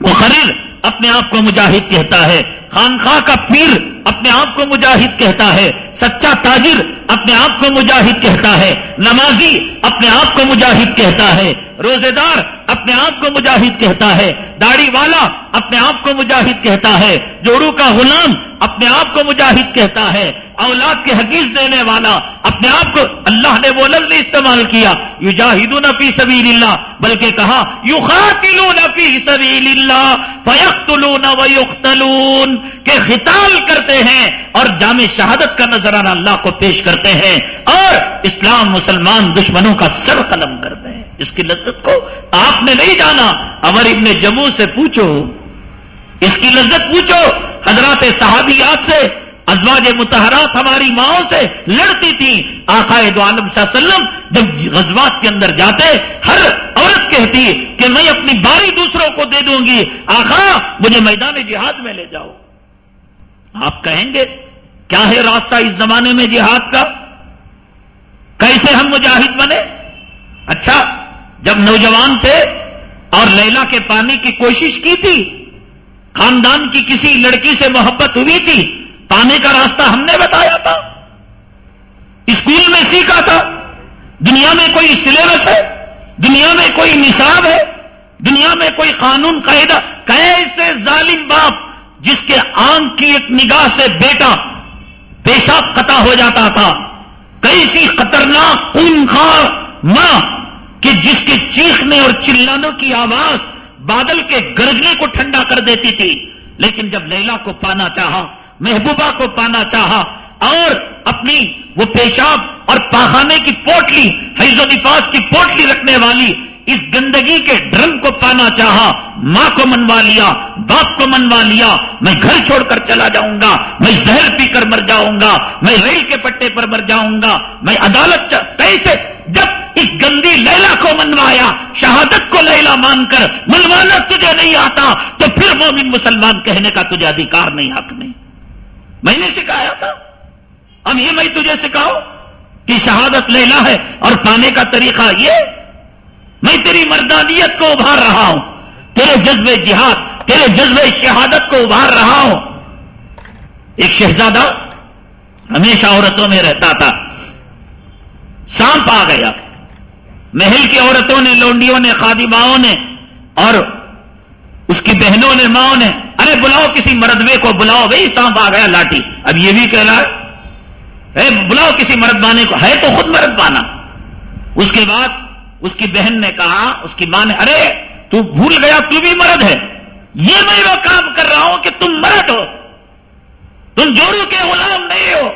مخرر اپنے آپ کو مجاہد کہتا ہے خانخواہ کا پیر اپنے آپ کو مجاہد کہتا ہے سچا تاجر اپنے آپ کو مجاہد کہتا ہے نمازی اپنے آپ کو مجاہد کہتا ہے روزے دار اپنے آپ کو مجاہد کہتا ہے داڑھی والا اپنے آپ کو مجاہد کہتا ہے جوڑو کا غلام اپنے آپ کو مجاہد کہتا ہے اولاد کے حقیق دینے والا اپنے آپ کو اللہ نے وہ لفظ استعمال کیا یو جاہد فی سبیل اللہ بلکہ کہا یو خاتلون فی سبیل اللہ فیختلون ویختلون کے خطال کرتے ہیں اور جامع شہادت کا نظرانہ اللہ کو پیش کرتے ہیں اور اسلام مسلمان دشمنوں کا سر قلم کرتے ہیں۔ اس کی لذت کو آپ نے نہیں جانا۔ امر ابن جموں سے پوچھو، اس کی لذت پوچھو، حضرات صحابیات سے ازواج متحرات ہماری ماؤں سے لڑتی تھی۔ آقائے دو عالم صلی اللہ علیہ وسلم جب غزوات کے اندر جاتے، ہر عورت کہتی کہ میں اپنی باری دوسروں کو دے دوں گی۔ آخا مجھے میدان جہاد میں لے جاؤ۔ آپ کہیں گے، کیا ہے راستہ اس زمانے میں جہاد کا؟ کیسے ہم مجاہد بنے؟ اچھا جب نوجوان تھے اور لیلا کے پانی کی کوشش کی تھی، خاندان کی کسی لڑکی سے محبت ہوئی تھی پانے کا راستہ ہم نے بتایا تھا۔ اسکول میں سیکھا تھا۔ دنیا میں کوئی سلیبس ہے۔ دنیا میں کوئی نصاب ہے۔ دنیا میں کوئی قانون قاعدہ۔ کیسے ظالم باپ جس کے آنکھ کی ایک نگاہ سے بیٹا پیشاب قطع ہو جاتا تھا۔ کیسی خطرناک خونخار ماں کہ جس کے چیخنے اور چلانوں کی آواز بادل کے گرجنے کو ٹھنڈا کر دیتی تھی۔ لیکن جب لیلا کو پانا چاہا محبوبہ کو پانا چاہا اور اپنی وہ پیشاب اور پاخانے کی پوٹلی، حیض و نفاس کی پوٹلی رکھنے والی، اس گندگی کے ڈرم کو پانا چاہا، ماں کو منوا لیا، باپ کو منوا لیا، میں گھر چھوڑ کر چلا جاؤں گا، میں زہر پی کر مر جاؤں گا، میں ریل کے پٹے پر مر جاؤں گا، میں عدالت کیسے جب اس گندی لیلا کو منوایا، شہادت کو لیلا مان کر، منوانا تجھے نہیں آتا، تو پھر مومن مسلمان کہنے کا تجھے ادھیکار نہیں، حق نہیں۔ میں نے سکھایا تھا۔ اب یہ میں تجھے سکھاؤ کہ شہادت لیلا ہے اور پانے کا طریقہ یہ، میں تیری مردانیت کو ابھار رہا ہوں، تیرے جذب جہاد، تیرے جذب شہادت کو ابھار رہا ہوں۔ ایک شہزادہ ہمیشہ عورتوں میں رہتا تھا۔ سانپ آ گیا۔ محل کی عورتوں نے، لونڈیوں نے، خادماؤں نے اور اس کی بہنوں نے، ماؤں نے ارے بلاؤ کسی مردوے کو، بلاؤ بھائی سانپ آ گیا لاٹھی۔ اب یہ بھی کہہ رہا ہے بلاؤ کسی مرد بانے کو، ہے تو خود مرد بانا اس کے بعد اس کی بہن نے کہا، اس کی ماں نے، ارے تو بھول گیا، تو بھی مرد ہے۔ یہ میں وہ کام کر رہا ہوں کہ تم مرد ہو۔ تم جورو کے غلام نہیں ہو۔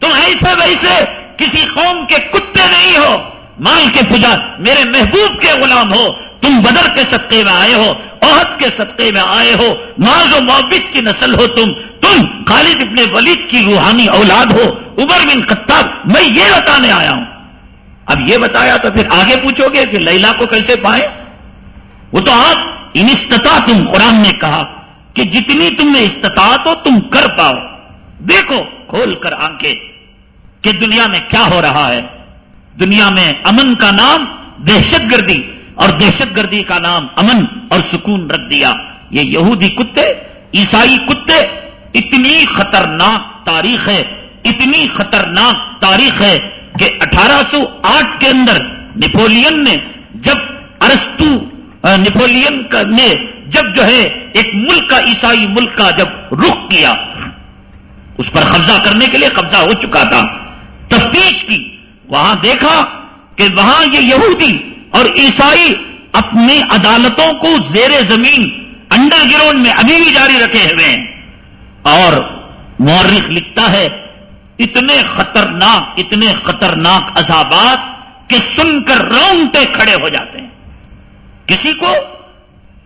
تم ایسے ویسے کسی قوم کے کتے نہیں ہو۔ مال کے پوجا میرے محبوب کے غلام ہو، تم بدر کے صدقے میں آئے ہو، عہد کے صدقے میں آئے ہو، معاذ و معبس کی نسل ہو تم تم خالد ابن ولید کی روحانی اولاد ہو، عمر بن خطاب، میں یہ بتانے آیا ہوں۔ اب یہ بتایا تو پھر آگے پوچھو گے کہ لیلا کو کیسے پائے؟ وہ تو آپ ان تم قرآن نے کہا کہ جتنی تم نے استطاعت ہو تم کر پاؤ۔ دیکھو، کھول کر آنکھیں کہ دنیا میں کیا ہو رہا ہے۔ دنیا میں امن کا نام، دہشت گردی، اور دہشت گردی کا نام امن اور سکون رکھ دیا۔ یہ یہودی کتے، عیسائی کتے، اتنی خطرناک تاریخ ہے، اتنی خطرناک تاریخ ہے کہ اٹھارہ سو آٹھ کے اندر نیپولین نے جب ارستو نیپولین نے جب جو ہے ایک ملک کا، عیسائی ملک کا جب رخ کیا، اس پر قبضہ کرنے کے لیے قبضہ ہو چکا تھا۔ تفتیش کی۔ وہاں دیکھا کہ وہاں یہ یہودی اور عیسائی اپنی عدالتوں کو زیر زمین انڈر گراؤنڈ میں ابھی بھی جاری رکھے ہوئے ہیں۔ اور مورخ لکھتا ہے، اتنے خطرناک اتنے خطرناک عذابات کہ سن کر رونگٹے کھڑے ہو جاتے ہیں۔ کسی کو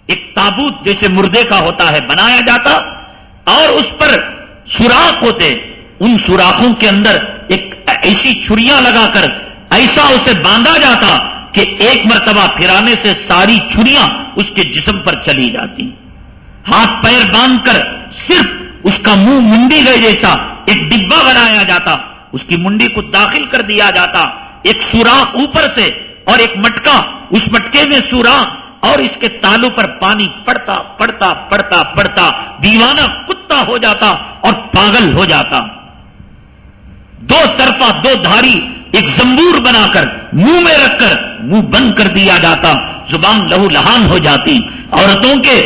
ایک تابوت جیسے مردے کا ہوتا ہے بنایا جاتا اور اس پر سوراخ ہوتے، ان سوراخوں کے اندر ایسی چھریاں لگا کر ایسا اسے باندھا جاتا کہ ایک مرتبہ پھرانے سے ساری چھریاں اس کے جسم پر چلی جاتی۔ ہاتھ پیر باندھ کر صرف اس کا منہ منڈی گئے جیسا ایک ڈبا بنایا جاتا، اس کی منڈی کو داخل کر دیا جاتا۔ ایک سوراخ اوپر سے اور ایک مٹکا، اس مٹکے میں سوراخ اور اس کے تالو پر پانی پڑتا پڑتا پڑتا پڑتا۔ دیوانہ کتا ہو جاتا اور پاگل ہو جاتا۔ دو طرفہ، دو دھاری ایک زمبور بنا کر منہ میں رکھ کر منہ بند کر دیا جاتا، زبان لہو لہان ہو جاتی۔ عورتوں کے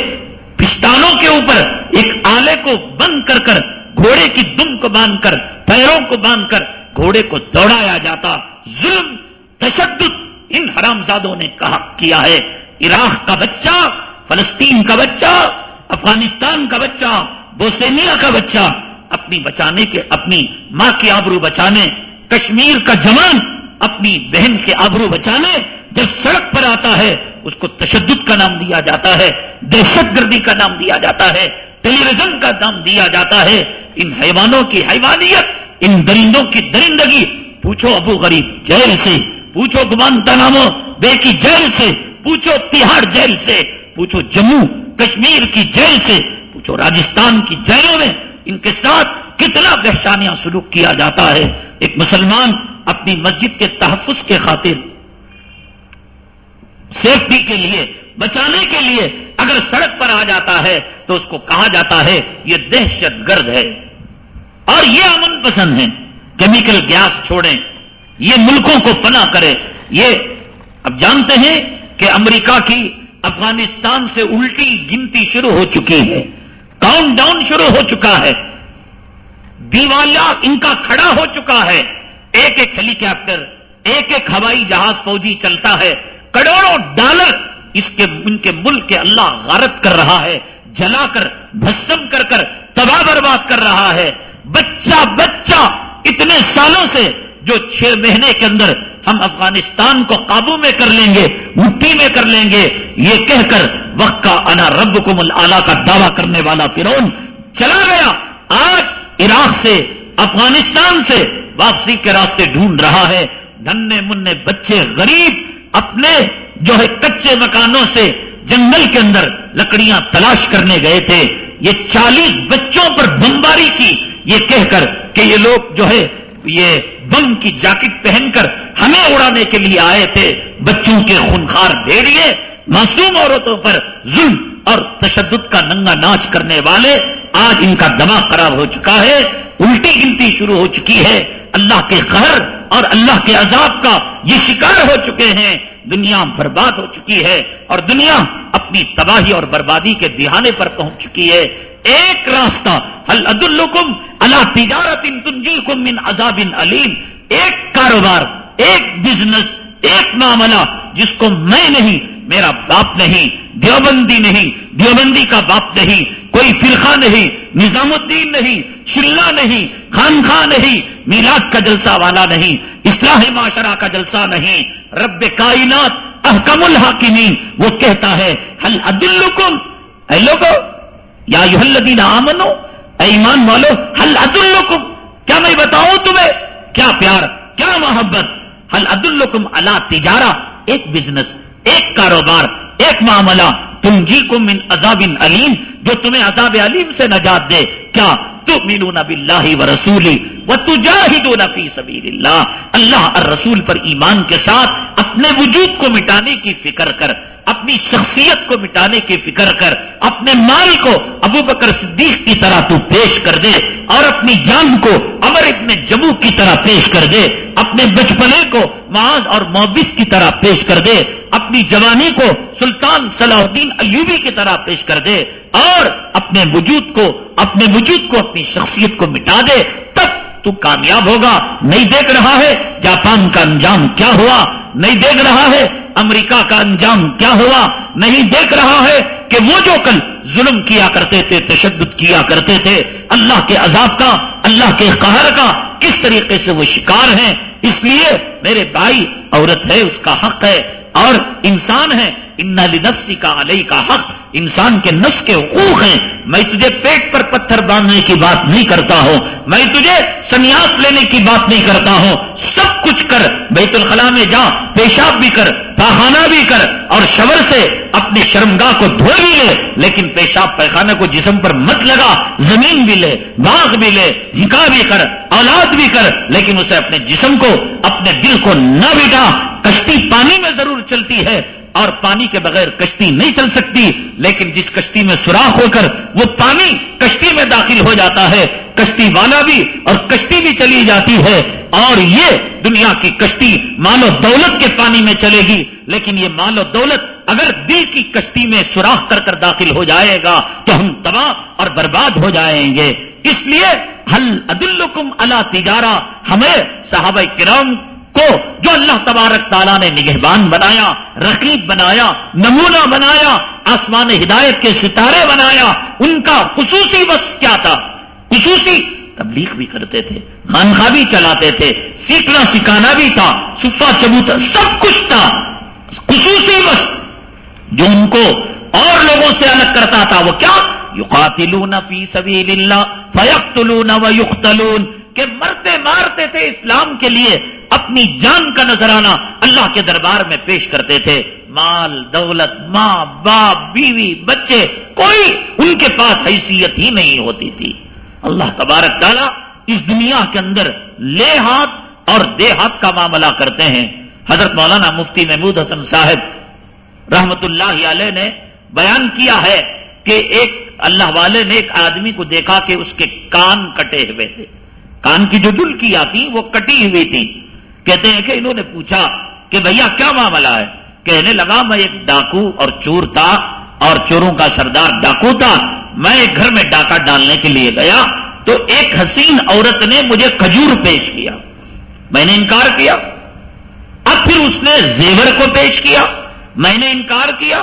پستانوں کے اوپر ایک آلے کو بند کر کر گھوڑے کی دم کو باندھ کر، پیروں کو باندھ کر گھوڑے کو دوڑایا جاتا۔ ظلم، تشدد ان حرامزادوں نے کہا، کیا ہے؟ عراق کا بچہ، فلسطین کا بچہ، افغانستان کا بچہ بوسینیا کا بچہ اپنی بچانے کے، اپنی ماں کی آبرو بچانے، کشمیر کا جوان اپنی بہن کے آبرو بچانے، جب سڑک پر آتا ہے، اس کو تشدد کا نام دیا جاتا ہے، دہشت گردی کا نام دیا جاتا ہے ٹیلی ویژن کا نام دیا جاتا ہے۔ ان حیوانوں کی حیوانیت، ان درندوں کی درندگی، پوچھو ابو غریب جیل سے، پوچھو گمان تنامو بے کی جیل سے، پوچھو تہاڑ جیل سے، پوچھو جموں کشمیر کی جیل سے، پوچھو راجستھان کی جیلوں میں ان کے ساتھ کتنا گہشانیاں سلوک کیا جاتا ہے۔ ایک مسلمان اپنی مسجد کے تحفظ کے خاطر سیفٹی کے لیے، بچانے کے لیے اگر سڑک پر آ جاتا ہے تو اس کو کہا جاتا ہے، یہ دہشت گرد ہے۔ اور یہ امن پسند ہے کیمیکل گیس چھوڑیں، یہ ملکوں کو فنا کرے یہ اب جانتے ہیں کہ امریکہ کی افغانستان سے الٹی گنتی شروع ہو چکی ہے۔ کاؤنٹ ڈاؤن شروع ہو چکا ہے۔ دیوالیہ ان کا کھڑا ہو چکا ہے۔ ایک ایک ہیلی کاپٹر ایک ایک ہوائی جہاز فوجی چلتا ہے۔ کروڑوں ڈالر اس کے، ان کے ملک کے اللہ غارت کر رہا ہے۔ جلا کر، بھسم کر کر، تباہ برباد کر رہا ہے۔ بچہ بچہ، اتنے سالوں سے جو چھ مہینے کے اندر ہم افغانستان کو قابو میں کر لیں گے مٹھی میں کر لیں گے، یہ کہہ کر وقت کا انا رب کو مل کا دعویٰ کرنے والا فرون چلا گیا۔ آج عراق سے، افغانستان سے واپسی کے راستے ڈھونڈ رہا ہے۔ دھنے منہ بچے غریب اپنے جو ہے کچے مکانوں سے جنگل کے اندر لکڑیاں تلاش کرنے گئے تھے۔ یہ چالیس بچوں پر بمباری کی، یہ کہہ کر کہ یہ لوگ جو ہے یہ بم کی جاکٹ پہن کر ہمیں اڑانے کے لیے آئے تھے، بچوں کے خونخار بھیڑیے معصوم عورتوں پر ظلم اور تشدد کا ننگا ناچ کرنے والے، آج ان کا دماغ خراب ہو چکا ہے، الٹی گنتی شروع ہو چکی ہے۔ اللہ کے قہر اور اللہ کے عذاب کا یہ شکار ہو چکے ہیں۔ دنیا برباد ہو چکی ہے اور دنیا اپنی تباہی اور بربادی کے دہانے پر پہنچ چکی ہے۔ ایک راستہ عد الکم اللہ تجارت ان تنجی من عذاب علیم ایک کاروبار، ایک بزنس، ایک معاملہ جس کو میں نہیں، میرا باپ نہیں، دیوبندی نہیں، دیوبندی کا باپ نہیں کوئی فرقہ نہیں، نظام الدین نہیں چلا نہیں خان نہیں، میلاد کا جلسہ والا نہیں، اصلاح معاشرہ کا جلسہ نہیں۔ رب کائنات احکم الحاکمین، وہ کہتا ہے حل عدالکم اے لوگو، یا یو آمنو، اے ایمان والو حل عدالکم کیا میں بتاؤں تمہیں؟ کیا پیار، کیا محبت؟ حل عدالکم اللہ تجارہ؟ ایک بزنس، ایک کاروبار، ایک معاملہ تم جی کو من عذاب علیم، جو تمہیں عذاب علیم سے نجات دے۔ کیا؟ تؤمنون باللہ ورسولی وتجاہدون فی سبیل اللہ۔ اللہ اور رسول پر ایمان کے ساتھ اپنے وجود کو مٹانے کی فکر کر، اپنی شخصیت کو مٹانے کی فکر کر، اپنے مال کو ابو بکر صدیق کی طرح تو پیش کر دے اور اپنی جان کو امر ابن جمو کی طرح پیش کر دے۔ اپنے بچپنے کو معاذ اور موبس کی طرح پیش کر دے۔ اپنی جوانی کو سلطان صلاح الدین ایوبی کی طرح پیش کر دے اور اپنے وجود کو، اپنے وجود کو، اپنی شخصیت کو مٹا دے، تب تو کامیاب ہوگا۔ نہیں دیکھ رہا ہے جاپان کا انجام کیا ہوا؟ نہیں دیکھ رہا ہے امریکہ کا انجام کیا ہوا؟ نہیں دیکھ رہا ہے کہ وہ جو کل ظلم کیا کرتے تھے، تشدد کیا کرتے تھے، اللہ کے عذاب کا، اللہ کے قہر کا کس طریقے سے وہ شکار ہیں۔ اس لیے میرے بھائی، عورت ہے، اس کا حق ہے اور انسان ہے۔ ان لنفسی کا علیہ کا حق انسان کے نفس کے حقوق ہیں۔ میں تجھے پیٹ پر پتھر باندھنے کی بات نہیں کرتا ہوں۔ میں تجھے سنیاس لینے کی بات نہیں کرتا ہوں۔ سب کچھ کر، بیت الخلاء میں جا، پیشاب بھی کر، پاخانہ بھی کر اور شور سے اپنی شرمگاہ کو دھو بھی لے۔ لیکن پیشاب پیخانہ کو جسم پر مت لگا، زمین بھی لے، باغ بھی لے، جھکا بھی کر، اولاد بھی کر۔ لیکن اسے اپنے جسم کو، اپنے دل کو نہ بٹا۔ کشتی پانی میں ضرور چلتی ہے۔ اور پانی کے بغیر کشتی نہیں چل سکتی، لیکن جس کشتی میں سوراخ ہو کر وہ پانی کشتی میں داخل ہو جاتا ہے، کشتی والا بھی اور کشتی بھی چلی جاتی ہے۔ اور یہ دنیا کی کشتی مال و دولت کے پانی میں چلے گی۔ لیکن یہ مال و دولت اگر دل کی کشتی میں سوراخ کر کر داخل ہو جائے گا تو ہم تباہ اور برباد ہو جائیں گے۔ اس لیے حل عدالکم اللہ تجارہ، ہمیں صحابہ کرام کو جو اللہ تبارک تعالیٰ نے نگہبان بنایا، رقیب بنایا، نمونہ بنایا، آسمان ہدایت کے ستارے بنایا، ان کا خصوصی وصف کیا تھا؟ خصوصی تبلیغ بھی کرتے تھے خانخواہ بھی چلاتے تھے، سیکھنا سکھانا بھی تھا صفا چبوتا سب کچھ تھا، خصوصی وصف۔ جو ان کو اور لوگوں سے الگ کرتا تھا وہ کیا؟ یقاتلون فی سبیل اللہ فیقتلون ویقتلون کہ مرتے مارتے تھے اسلام کے لیے اپنی جان کا نذرانہ اللہ کے دربار میں پیش کرتے تھے۔ مال، دولت، ماں، باپ، بیوی، بچے، کوئی ان کے پاس حیثیت ہی نہیں ہوتی تھی۔ اللہ تبارک تعالیٰ اس دنیا کے اندر لے ہاتھ اور دے ہاتھ کا معاملہ کرتے ہیں۔ حضرت مولانا مفتی محمود حسن صاحب رحمت اللہ علیہ نے بیان کیا ہے کہ ایک اللہ والے نے ایک آدمی کو دیکھا کہ اس کے کان کٹے ہوئے تھے۔ کان کی جو دل کی آتی وہ کٹی ہوئی تھی۔ کہتے ہیں کہ انہوں نے پوچھا کہ بھیا کیا معاملہ ہے؟ کہنے لگا، میں ایک ڈاکو اور چور تھا اور چوروں کا سردار ڈاکو تھا۔ میں ایک گھر میں ڈاکہ ڈالنے کے لیے گیا تو ایک حسین عورت نے مجھے کھجور پیش کیا۔ میں نے انکار کیا۔ اب پھر اس نے زیور کو پیش کیا۔ میں نے انکار کیا۔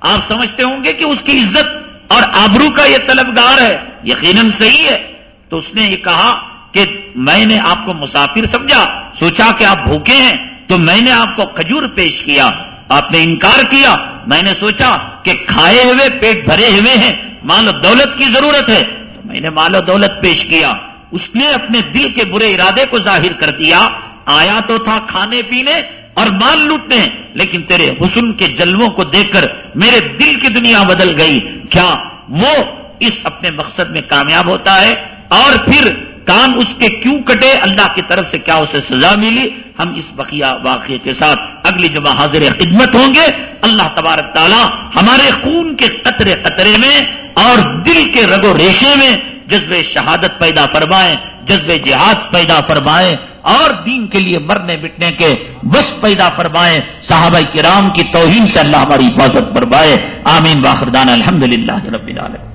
آپ سمجھتے ہوں گے کہ اس کی عزت اور آبرو کا یہ طلبگار ہے، یقیناً صحیح ہے۔ تو اس نے یہ کہا کہ میں نے آپ کو مسافر سمجھا۔ سوچا کہ آپ بھوکے ہیں تو میں نے آپ کو کھجور پیش کیا، آپ نے انکار کیا۔ میں نے سوچا کہ کھائے ہوئے پیٹ بھرے ہوئے ہیں، مال و دولت کی ضرورت ہے۔ تو میں نے مال و دولت پیش کیا۔ اس نے اپنے دل کے برے ارادے کو ظاہر کر دیا۔ آیا تو تھا کھانے پینے اور مال لوٹنے، لیکن تیرے حسن کے جلووں کو دیکھ کر میرے دل کی دنیا بدل گئی۔ کیا وہ اس اپنے مقصد میں کامیاب ہوتا ہے؟ اور پھر کام اس کے کیوں کٹے؟ اللہ کی طرف سے کیا اسے سزا ملی؟ ہم اس بقیہ واقعے کے ساتھ اگلی جمعہ حاضر خدمت ہوں گے۔ اللہ تبارک تعالیٰ ہمارے خون کے قطرے قطرے میں اور دل کے رگو ریشے میں جذب شہادت پیدا فرمائے جذب جہاد پیدا فرمائے اور دین کے لیے مرنے مٹنے کے بس پیدا فرمائے صحابہ کرام کی توہین سے اللہ ہماری حفاظت فرمائے۔ آمین۔ واخردان الحمد للہ رب العالمین۔